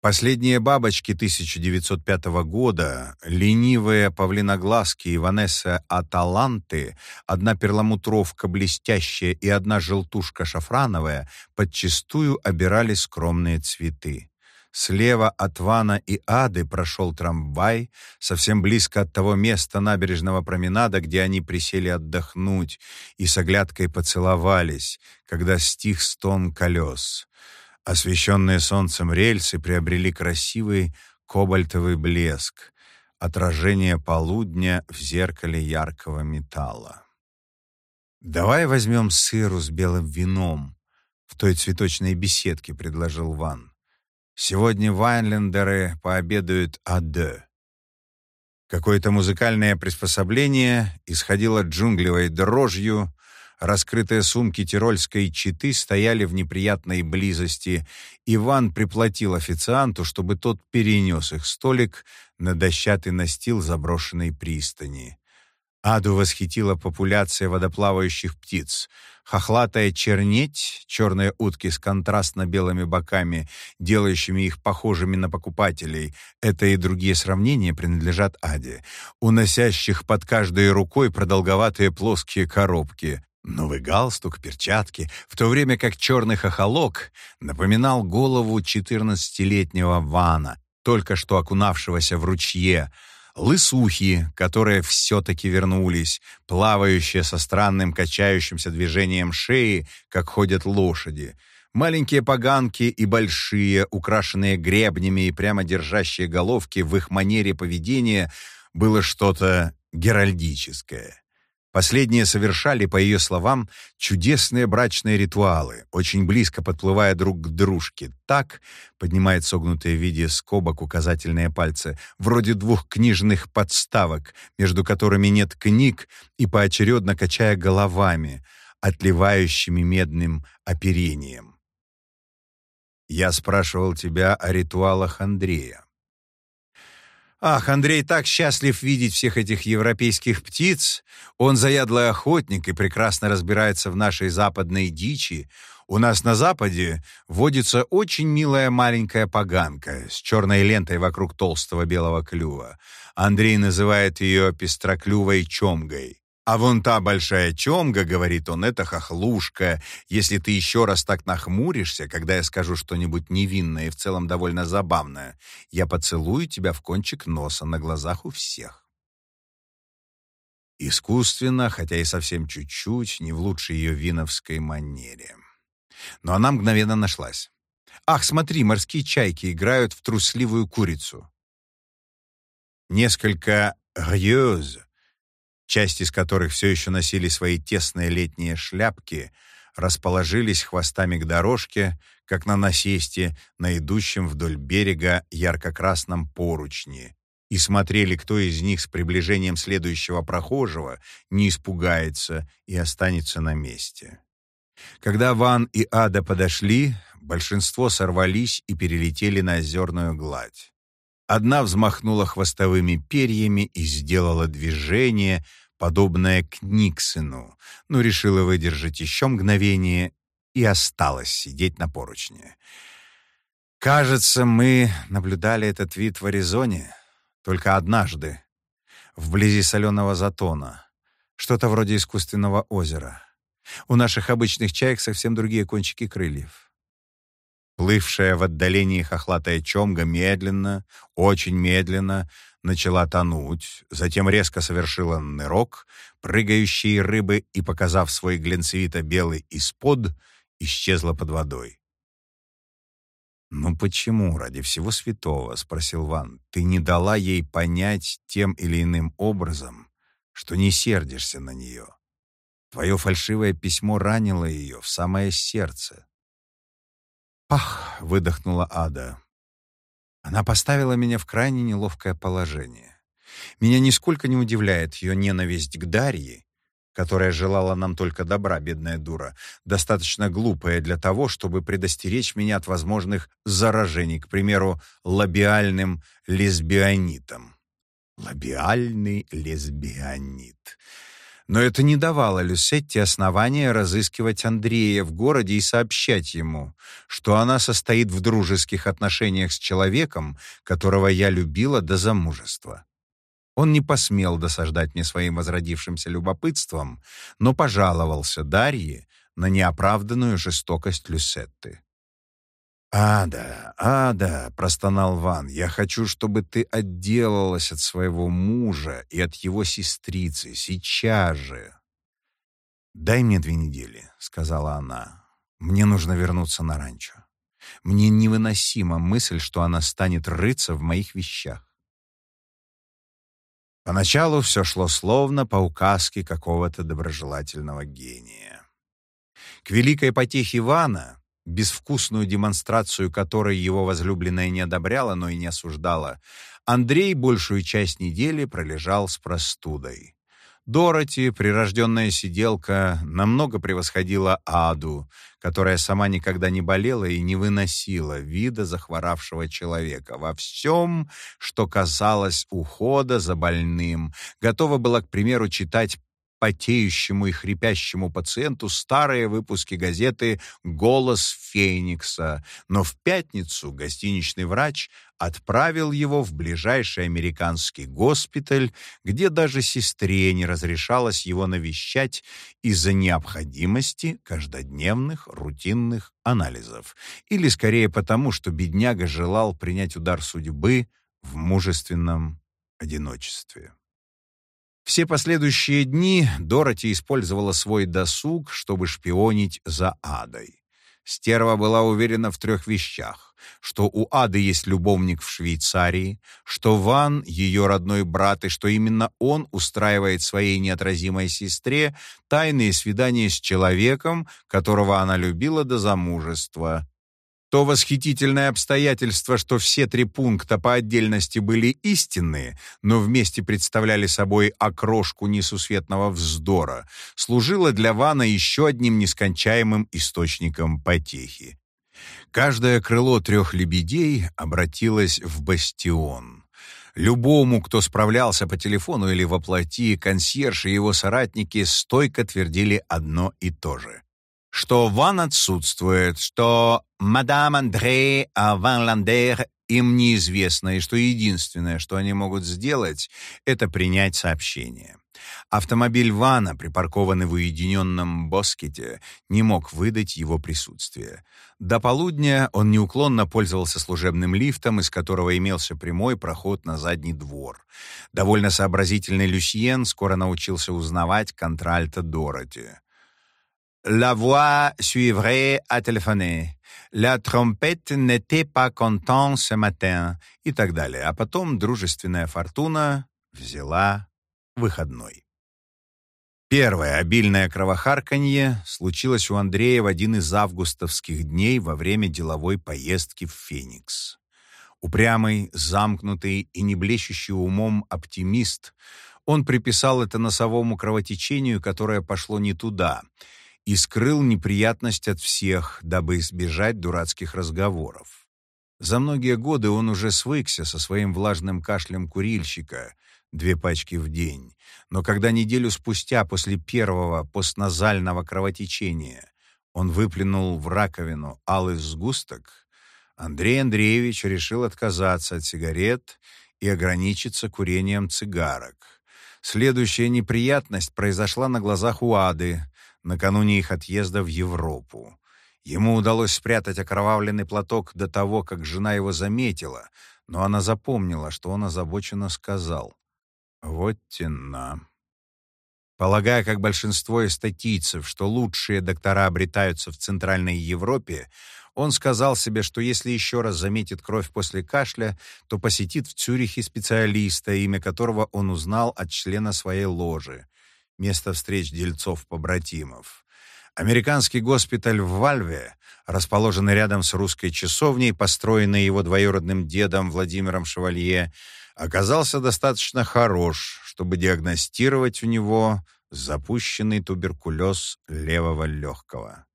Последние бабочки 1905 года, ленивые павлиноглазки Иванесса Аталанты, одна перламутровка блестящая и одна желтушка шафрановая, подчистую обирали скромные цветы. Слева от Вана и Ады прошел трамвай, совсем близко от того места набережного променада, где они присели отдохнуть и с оглядкой поцеловались, когда стих стон колес. Освещенные солнцем рельсы приобрели красивый кобальтовый блеск, отражение полудня в зеркале яркого металла. «Давай возьмем сыру с белым вином в той цветочной беседке», — предложил Ван. «Сегодня вайнлендеры пообедают аде». Какое-то музыкальное приспособление исходило джунглевой дрожью, Раскрытые сумки тирольской читы стояли в неприятной близости. Иван приплатил официанту, чтобы тот перенес их столик на дощатый настил заброшенной пристани. Аду восхитила популяция водоплавающих птиц. Хохлатая чернеть, черные утки с контрастно-белыми боками, делающими их похожими на покупателей, это и другие сравнения принадлежат Аде, уносящих под каждой рукой продолговатые плоские коробки. Новый галстук, перчатки, в то время как черный хохолок напоминал голову четырнадцатилетнего Вана, только что окунавшегося в ручье, лысухи, которые все-таки вернулись, плавающие со странным качающимся движением шеи, как ходят лошади, маленькие поганки и большие, украшенные гребнями и прямо держащие головки в их манере поведения, было что-то геральдическое. Последние совершали, по ее словам, чудесные брачные ритуалы, очень близко подплывая друг к дружке. Так, поднимает согнутые в виде скобок указательные пальцы, вроде двух книжных подставок, между которыми нет книг, и поочередно качая головами, отливающими медным оперением. «Я спрашивал тебя о ритуалах Андрея. Ах, Андрей так счастлив видеть всех этих европейских птиц. Он заядлый охотник и прекрасно разбирается в нашей западной дичи. У нас на западе водится очень милая маленькая поганка с черной лентой вокруг толстого белого клюва. Андрей называет ее пестроклювой чомгой. А вон та большая чомга, говорит он, это хохлушка. Если ты еще раз так нахмуришься, когда я скажу что-нибудь невинное и в целом довольно забавное, я поцелую тебя в кончик носа на глазах у всех. Искусственно, хотя и совсем чуть-чуть, не в лучшей ее виновской манере. Но она мгновенно нашлась. «Ах, смотри, морские чайки играют в трусливую курицу». Несколько «рьёз» часть из которых все еще носили свои тесные летние шляпки, расположились хвостами к дорожке, как на насесте, на идущем вдоль берега ярко-красном поручне, и смотрели, кто из них с приближением следующего прохожего не испугается и останется на месте. Когда Ван и Ада подошли, большинство сорвались и перелетели на озерную гладь. Одна взмахнула хвостовыми перьями и сделала движение, подобное к Никсону, но решила выдержать еще мгновение и осталась сидеть на поручне. Кажется, мы наблюдали этот вид в Аризоне только однажды, вблизи соленого затона, что-то вроде искусственного озера. У наших обычных чаек совсем другие кончики крыльев. Плывшая в отдалении хохлатая чомга медленно, очень медленно начала тонуть, затем резко совершила нырок, прыгающие рыбы и, показав свой глянцевито-белый испод, исчезла под водой. «Ну почему, ради всего святого, — спросил Ван, — ты не дала ей понять тем или иным образом, что не сердишься на нее? Твое фальшивое письмо ранило ее в самое сердце. «Пах!» — выдохнула Ада. Она поставила меня в крайне неловкое положение. Меня нисколько не удивляет ее ненависть к Дарье, которая желала нам только добра, бедная дура, достаточно глупая для того, чтобы предостеречь меня от возможных заражений, к примеру, лабиальным лесбионитом. Лабиальный лесбионит. Но это не давало Люсетте основания разыскивать Андрея в городе и сообщать ему, что она состоит в дружеских отношениях с человеком, которого я любила до замужества. Он не посмел досаждать мне своим возродившимся любопытством, но пожаловался Дарье на неоправданную жестокость Люсетты. «Ада, Ада!» — простонал Ван. «Я хочу, чтобы ты отделалась от своего мужа и от его сестрицы сейчас же!» «Дай мне две недели», — сказала она. «Мне нужно вернуться на ранчо. Мне невыносима мысль, что она станет рыться в моих вещах». Поначалу все шло словно по указке какого-то доброжелательного гения. К великой потехе Ивана безвкусную демонстрацию которой его возлюбленная не одобряла, но и не осуждала, Андрей большую часть недели пролежал с простудой. Дороти, прирожденная сиделка, намного превосходила Аду, которая сама никогда не болела и не выносила вида захворавшего человека во всем, что касалось ухода за больным, готова была, к примеру, читать потеющему и хрипящему пациенту старые выпуски газеты «Голос Феникса», но в пятницу гостиничный врач отправил его в ближайший американский госпиталь, где даже сестре не разрешалось его навещать из-за необходимости каждодневных рутинных анализов, или скорее потому, что бедняга желал принять удар судьбы в мужественном одиночестве. Все последующие дни Дороти использовала свой досуг, чтобы шпионить за Адой. Стерва была уверена в трех вещах, что у Ады есть любовник в Швейцарии, что Ван — ее родной брат, и что именно он устраивает своей неотразимой сестре тайные свидания с человеком, которого она любила до замужества. То восхитительное обстоятельство, что все три пункта по отдельности были истинные, но вместе представляли собой окрошку несусветного вздора, служило для Вана еще одним нескончаемым источником потехи. Каждое крыло трех лебедей обратилось в бастион. Любому, кто справлялся по телефону или воплоти, консьерж и его соратники стойко твердили одно и то же что Ван отсутствует, что мадам Андре Ван Ландер им неизвестно, и что единственное, что они могут сделать, это принять сообщение. Автомобиль Вана, припаркованный в уединенном Боскете, не мог выдать его присутствие. До полудня он неуклонно пользовался служебным лифтом, из которого имелся прямой проход на задний двор. Довольно сообразительный Люсьен скоро научился узнавать контральта Дороти. La voix suivrait à téléphoner. La trompette n'était pas content ce matin. И так далее. А потом дружественная фортуна взяла выходной. Первое обильное кровохарканье случилось у Андрея в один из августовских дней во время деловой поездки в Феникс. Упрямый, замкнутый и не блещущий умом оптимист, он приписал это носовому кровотечению, которое пошло не туда — и скрыл неприятность от всех, дабы избежать дурацких разговоров. За многие годы он уже свыкся со своим влажным кашлем курильщика, две пачки в день, но когда неделю спустя после первого постназального кровотечения он выплюнул в раковину алый сгусток, Андрей Андреевич решил отказаться от сигарет и ограничиться курением цигарок. Следующая неприятность произошла на глазах у Ады, накануне их отъезда в Европу. Ему удалось спрятать окровавленный платок до того, как жена его заметила, но она запомнила, что он озабоченно сказал «Вот тена». Полагая, как большинство эстетийцев, что лучшие доктора обретаются в Центральной Европе, он сказал себе, что если еще раз заметит кровь после кашля, то посетит в Цюрихе специалиста, имя которого он узнал от члена своей ложи место встреч дельцов-побратимов. Американский госпиталь в Вальве, расположенный рядом с русской часовней, построенной его двоюродным дедом Владимиром Шевалье, оказался достаточно хорош, чтобы диагностировать у него запущенный туберкулез левого легкого.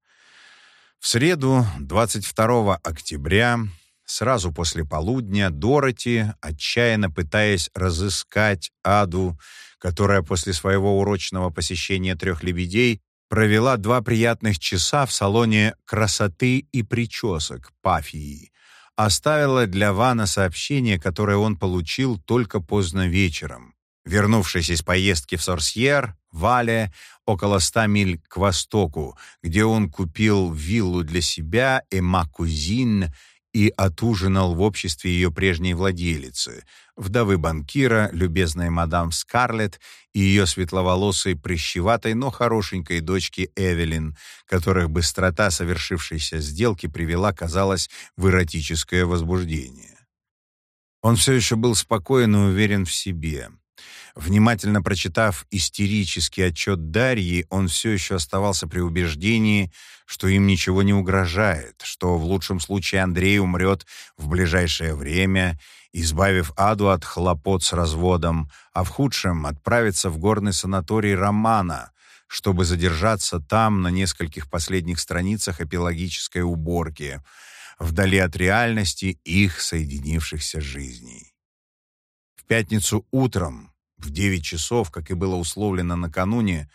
В среду, 22 октября, сразу после полудня, Дороти, отчаянно пытаясь разыскать Аду, которая после своего урочного посещения трех лебедей провела два приятных часа в салоне красоты и причесок Пафии, оставила для Вана сообщение, которое он получил только поздно вечером. Вернувшись из поездки в Сорсьер, Вале, около ста миль к востоку, где он купил виллу для себя и Макузин и отужинал в обществе ее прежней владелицы, вдовы банкира, любезной мадам Скарлетт и ее светловолосой, прыщеватой, но хорошенькой дочки Эвелин, которых быстрота совершившейся сделки привела, казалось, в эротическое возбуждение. Он все еще был спокоен и уверен в себе. Внимательно прочитав истерический отчет Дарьи, он все еще оставался при убеждении, что им ничего не угрожает, что в лучшем случае Андрей умрет в ближайшее время, избавив Аду от хлопот с разводом, а в худшем отправится в горный санаторий Романа, чтобы задержаться там на нескольких последних страницах эпилагической уборки, вдали от реальности их соединившихся жизней. В пятницу утром В девять часов, как и было условлено накануне,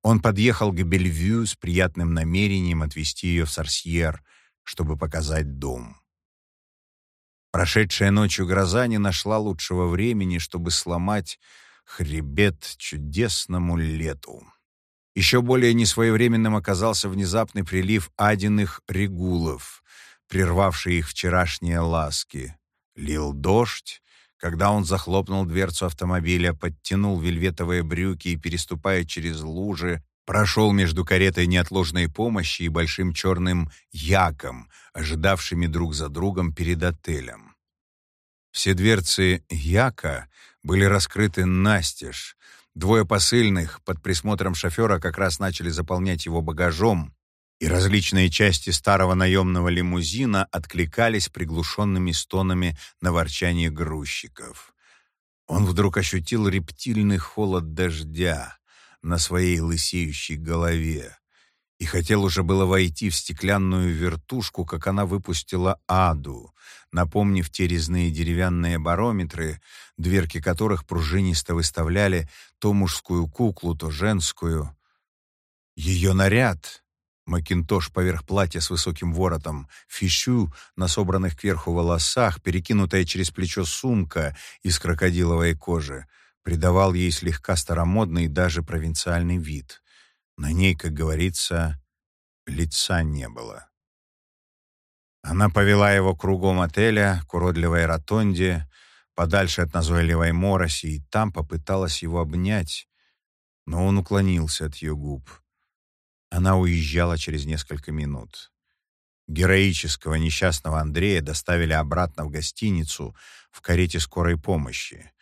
он подъехал к Бельвью с приятным намерением отвезти ее в Сарсьер, чтобы показать дом. Прошедшая ночью гроза не нашла лучшего времени, чтобы сломать хребет чудесному лету. Еще более несвоевременным оказался внезапный прилив адиных регулов, прервавший их вчерашние ласки. Лил дождь, когда он захлопнул дверцу автомобиля, подтянул вельветовые брюки и, переступая через лужи, прошел между каретой неотложной помощи и большим черным яком, ожидавшими друг за другом перед отелем. Все дверцы яка были раскрыты настежь. Двое посыльных под присмотром шофера как раз начали заполнять его багажом, и различные части старого наемного лимузина откликались приглушенными стонами на ворчание грузчиков. Он вдруг ощутил рептильный холод дождя на своей лысеющей голове и хотел уже было войти в стеклянную вертушку, как она выпустила аду, напомнив те резные деревянные барометры, дверки которых пружинисто выставляли то мужскую куклу, то женскую. Ее наряд, макинтош поверх платья с высоким воротом, фишу на собранных кверху волосах, перекинутая через плечо сумка из крокодиловой кожи, придавал ей слегка старомодный даже провинциальный вид. На ней, как говорится, лица не было. Она повела его кругом отеля, к уродливой ротонде, подальше от назойливой мороси, и там попыталась его обнять, но он уклонился от ее губ. Она уезжала через несколько минут. Героического несчастного Андрея доставили обратно в гостиницу в карете скорой помощи.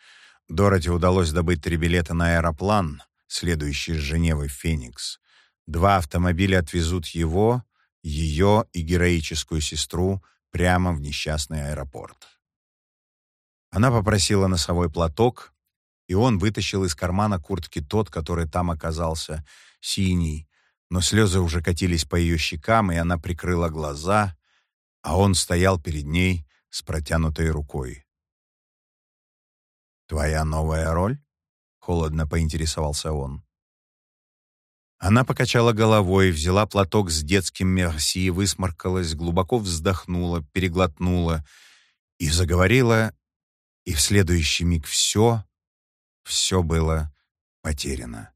Дороти удалось добыть три билета на аэроплан, следующий с Женевы Феникс. Два автомобиля отвезут его, ее и героическую сестру прямо в несчастный аэропорт. Она попросила носовой платок, и он вытащил из кармана куртки тот, который там оказался, синий, но слезы уже катились по ее щекам, и она прикрыла глаза, а он стоял перед ней с протянутой рукой. «Твоя новая роль?» Холодно поинтересовался он. Она покачала головой, взяла платок с детским мерси, высморкалась, глубоко вздохнула, переглотнула и заговорила, и в следующий миг все, все было потеряно.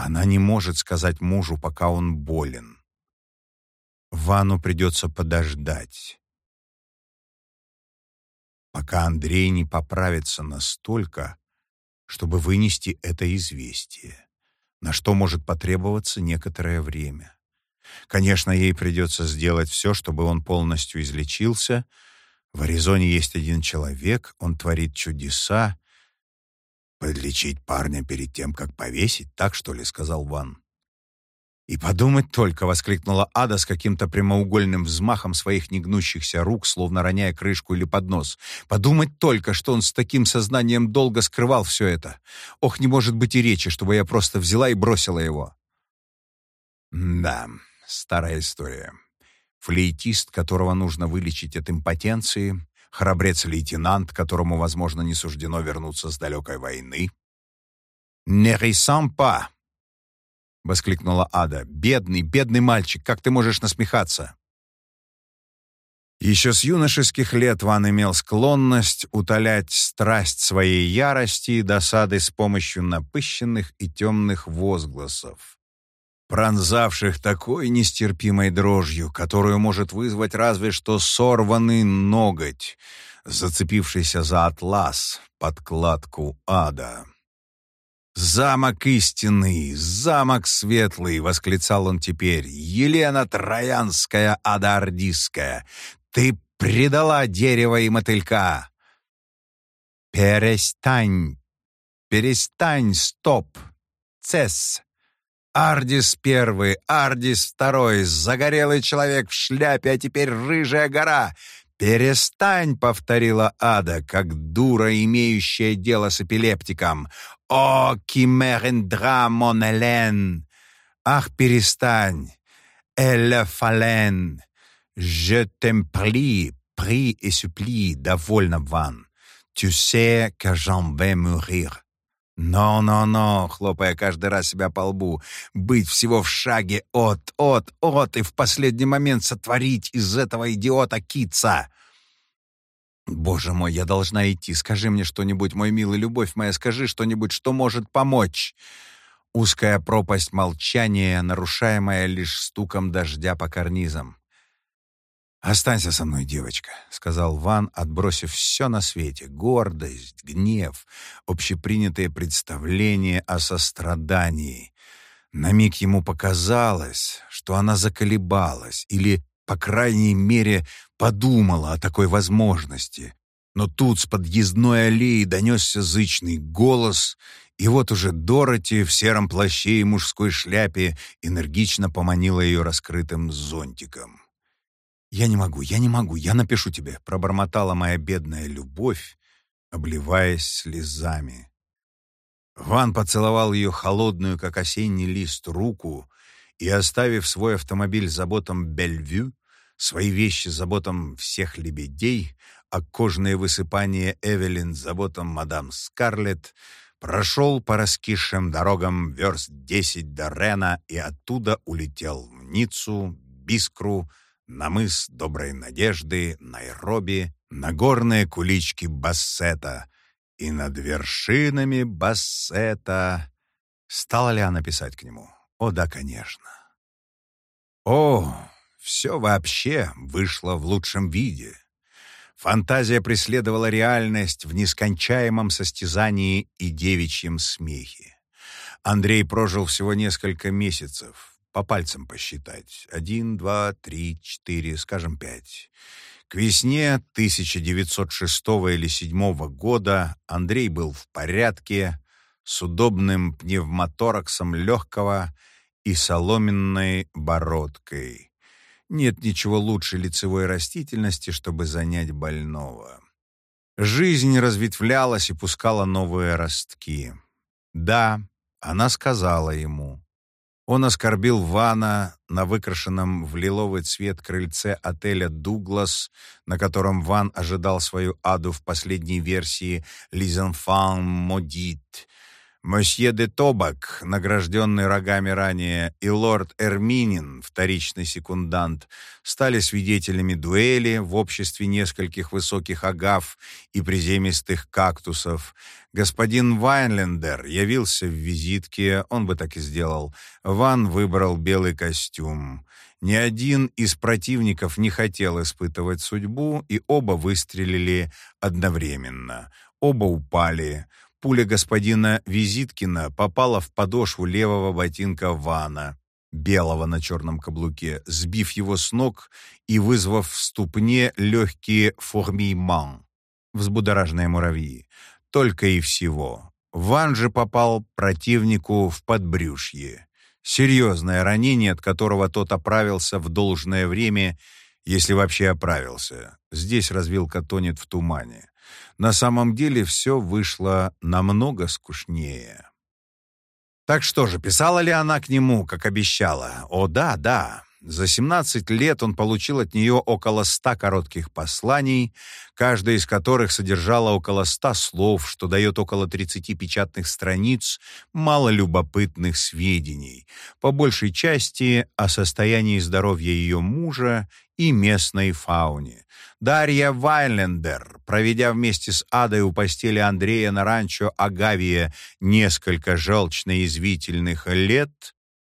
Она не может сказать мужу, пока он болен. Вану придется подождать пока Андрей не поправится настолько, чтобы вынести это известие, на что может потребоваться некоторое время. Конечно, ей придется сделать все, чтобы он полностью излечился. В Аризоне есть один человек, он творит чудеса. «Подлечить парня перед тем, как повесить, так что ли?» — сказал Ван. «И подумать только!» — воскликнула Ада с каким-то прямоугольным взмахом своих негнущихся рук, словно роняя крышку или поднос. «Подумать только, что он с таким сознанием долго скрывал все это! Ох, не может быть и речи, чтобы я просто взяла и бросила его!» «Да, старая история. Флейтист, которого нужно вылечить от импотенции, храбрец-лейтенант, которому, возможно, не суждено вернуться с далекой войны. «Не па!» — воскликнула Ада. «Бедный, бедный мальчик, как ты можешь насмехаться?» Еще с юношеских лет Ван имел склонность утолять страсть своей ярости и досады с помощью напыщенных и темных возгласов, пронзавших такой нестерпимой дрожью, которую может вызвать разве что сорванный ноготь, зацепившийся за атлас, подкладку ада. «Замок истинный, замок светлый!» — восклицал он теперь. «Елена Троянская Адардийская, ты предала дерево и мотылька!» «Перестань! Перестань! Стоп! Цесс!» Ардис первый, Ардис второй, загорелый человек в шляпе, а теперь рыжая гора. «Перестань!» — повторила Ада, как дура, имеющая дело с эпилептиком. «О, кимерендра мон Элен!» «Ах, перестань!» «Эле фален!» «Je t'en prie, prie et supplie!» «Довольно, Ван!» «Tu sais que j'en vais mourir». «Но-но-но», хлопая каждый раз себя по лбу, «быть всего в шаге от, от, от и в последний момент сотворить из этого идиота кица». «Боже мой, я должна идти. Скажи мне что-нибудь, мой милый, любовь моя, скажи что-нибудь, что может помочь». Узкая пропасть молчания, нарушаемая лишь стуком дождя по карнизам. «Останься со мной, девочка», — сказал Ван, отбросив все на свете — гордость, гнев, общепринятые представления о сострадании. На миг ему показалось, что она заколебалась или, по крайней мере, подумала о такой возможности. Но тут с подъездной аллеи донесся зычный голос, и вот уже Дороти в сером плаще и мужской шляпе энергично поманила ее раскрытым зонтиком. «Я не могу, я не могу, я напишу тебе», — пробормотала моя бедная любовь, обливаясь слезами. Ван поцеловал ее холодную, как осенний лист, руку и, оставив свой автомобиль заботам Бельвю, свои вещи заботам всех лебедей, а кожные высыпания Эвелин заботам мадам Скарлетт, прошел по раскисшим дорогам верст десять до Рена и оттуда улетел в Ниццу, Бискру, на мыс Доброй Надежды, Найроби, на горные кулички Бассета. И над вершинами Бассета... Стала ли она писать к нему? О, да, конечно. О, все вообще вышло в лучшем виде. Фантазия преследовала реальность в нескончаемом состязании и девичьем смехе. Андрей прожил всего несколько месяцев по пальцам посчитать. Один, два, три, четыре, скажем, пять. К весне 1906 или 7 года Андрей был в порядке, с удобным пневмотораксом легкого и соломенной бородкой. Нет ничего лучше лицевой растительности, чтобы занять больного. Жизнь разветвлялась и пускала новые ростки. Да, она сказала ему, он оскорбил Вана на выкрашенном в лиловый цвет крыльце отеля «Дуглас», на котором Ван ожидал свою аду в последней версии «Les enfants maudits», Мосье де Тобак, награжденный рогами ранее, и лорд Эрминин, вторичный секундант, стали свидетелями дуэли в обществе нескольких высоких агав и приземистых кактусов. Господин Вайнлендер явился в визитке, он бы так и сделал. Ван выбрал белый костюм. Ни один из противников не хотел испытывать судьбу, и оба выстрелили одновременно. Оба упали. Пуля господина Визиткина попала в подошву левого ботинка Вана, белого на черном каблуке, сбив его с ног и вызвав в ступне легкие формийман, взбудораженные муравьи. Только и всего. Ван же попал противнику в подбрюшье. Серьезное ранение, от которого тот оправился в должное время, если вообще оправился. Здесь развилка тонет в тумане. На самом деле все вышло намного скучнее. Так что же, писала ли она к нему, как обещала? О, да, да. За 17 лет он получил от нее около 100 коротких посланий, каждая из которых содержала около 100 слов, что дает около 30 печатных страниц малолюбопытных сведений, по большей части о состоянии здоровья ее мужа и местной фауне. Дарья Вайлендер, проведя вместе с Адой у постели Андрея на ранчо Агавия несколько желчно-язвительных лет,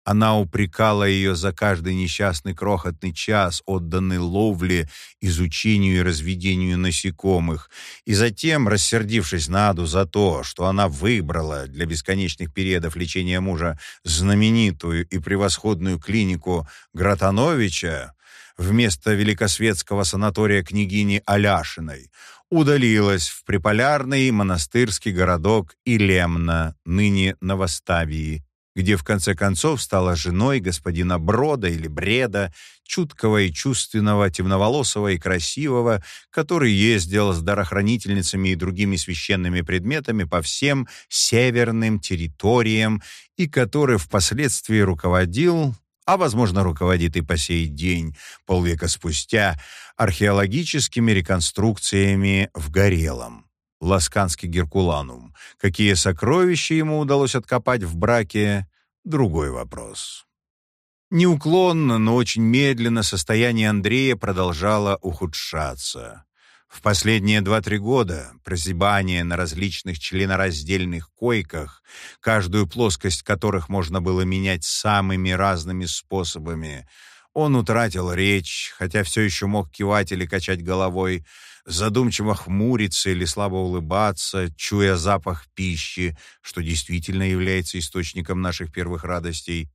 она упрекала ее за каждый несчастный крохотный час, отданный ловле, изучению и разведению насекомых, и затем, рассердившись на Аду за то, что она выбрала для бесконечных периодов лечения мужа знаменитую и превосходную клинику Гратановича, вместо великосветского санатория княгини Аляшиной, удалилась в приполярный монастырский городок Илемна, ныне Новоставии, где в конце концов стала женой господина Брода или Бреда, чуткого и чувственного, темноволосого и красивого, который ездил с дарохранительницами и другими священными предметами по всем северным территориям и который впоследствии руководил а, возможно, руководит и по сей день, полвека спустя, археологическими реконструкциями в Горелом. Ласканский геркуланум. Какие сокровища ему удалось откопать в браке — другой вопрос. Неуклонно, но очень медленно состояние Андрея продолжало ухудшаться. В последние два-три года прозябание на различных членораздельных койках, каждую плоскость которых можно было менять самыми разными способами, он утратил речь, хотя все еще мог кивать или качать головой, задумчиво хмуриться или слабо улыбаться, чуя запах пищи, что действительно является источником наших первых радостей.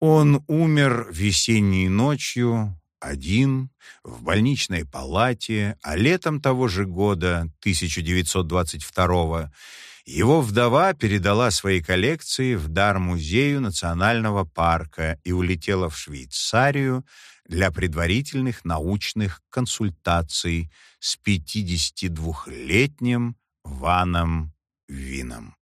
Он умер весенней ночью, один, в больничной палате, а летом того же года, 1922 его вдова передала свои коллекции в дар Музею национального парка и улетела в Швейцарию для предварительных научных консультаций с 52-летним Ваном Вином.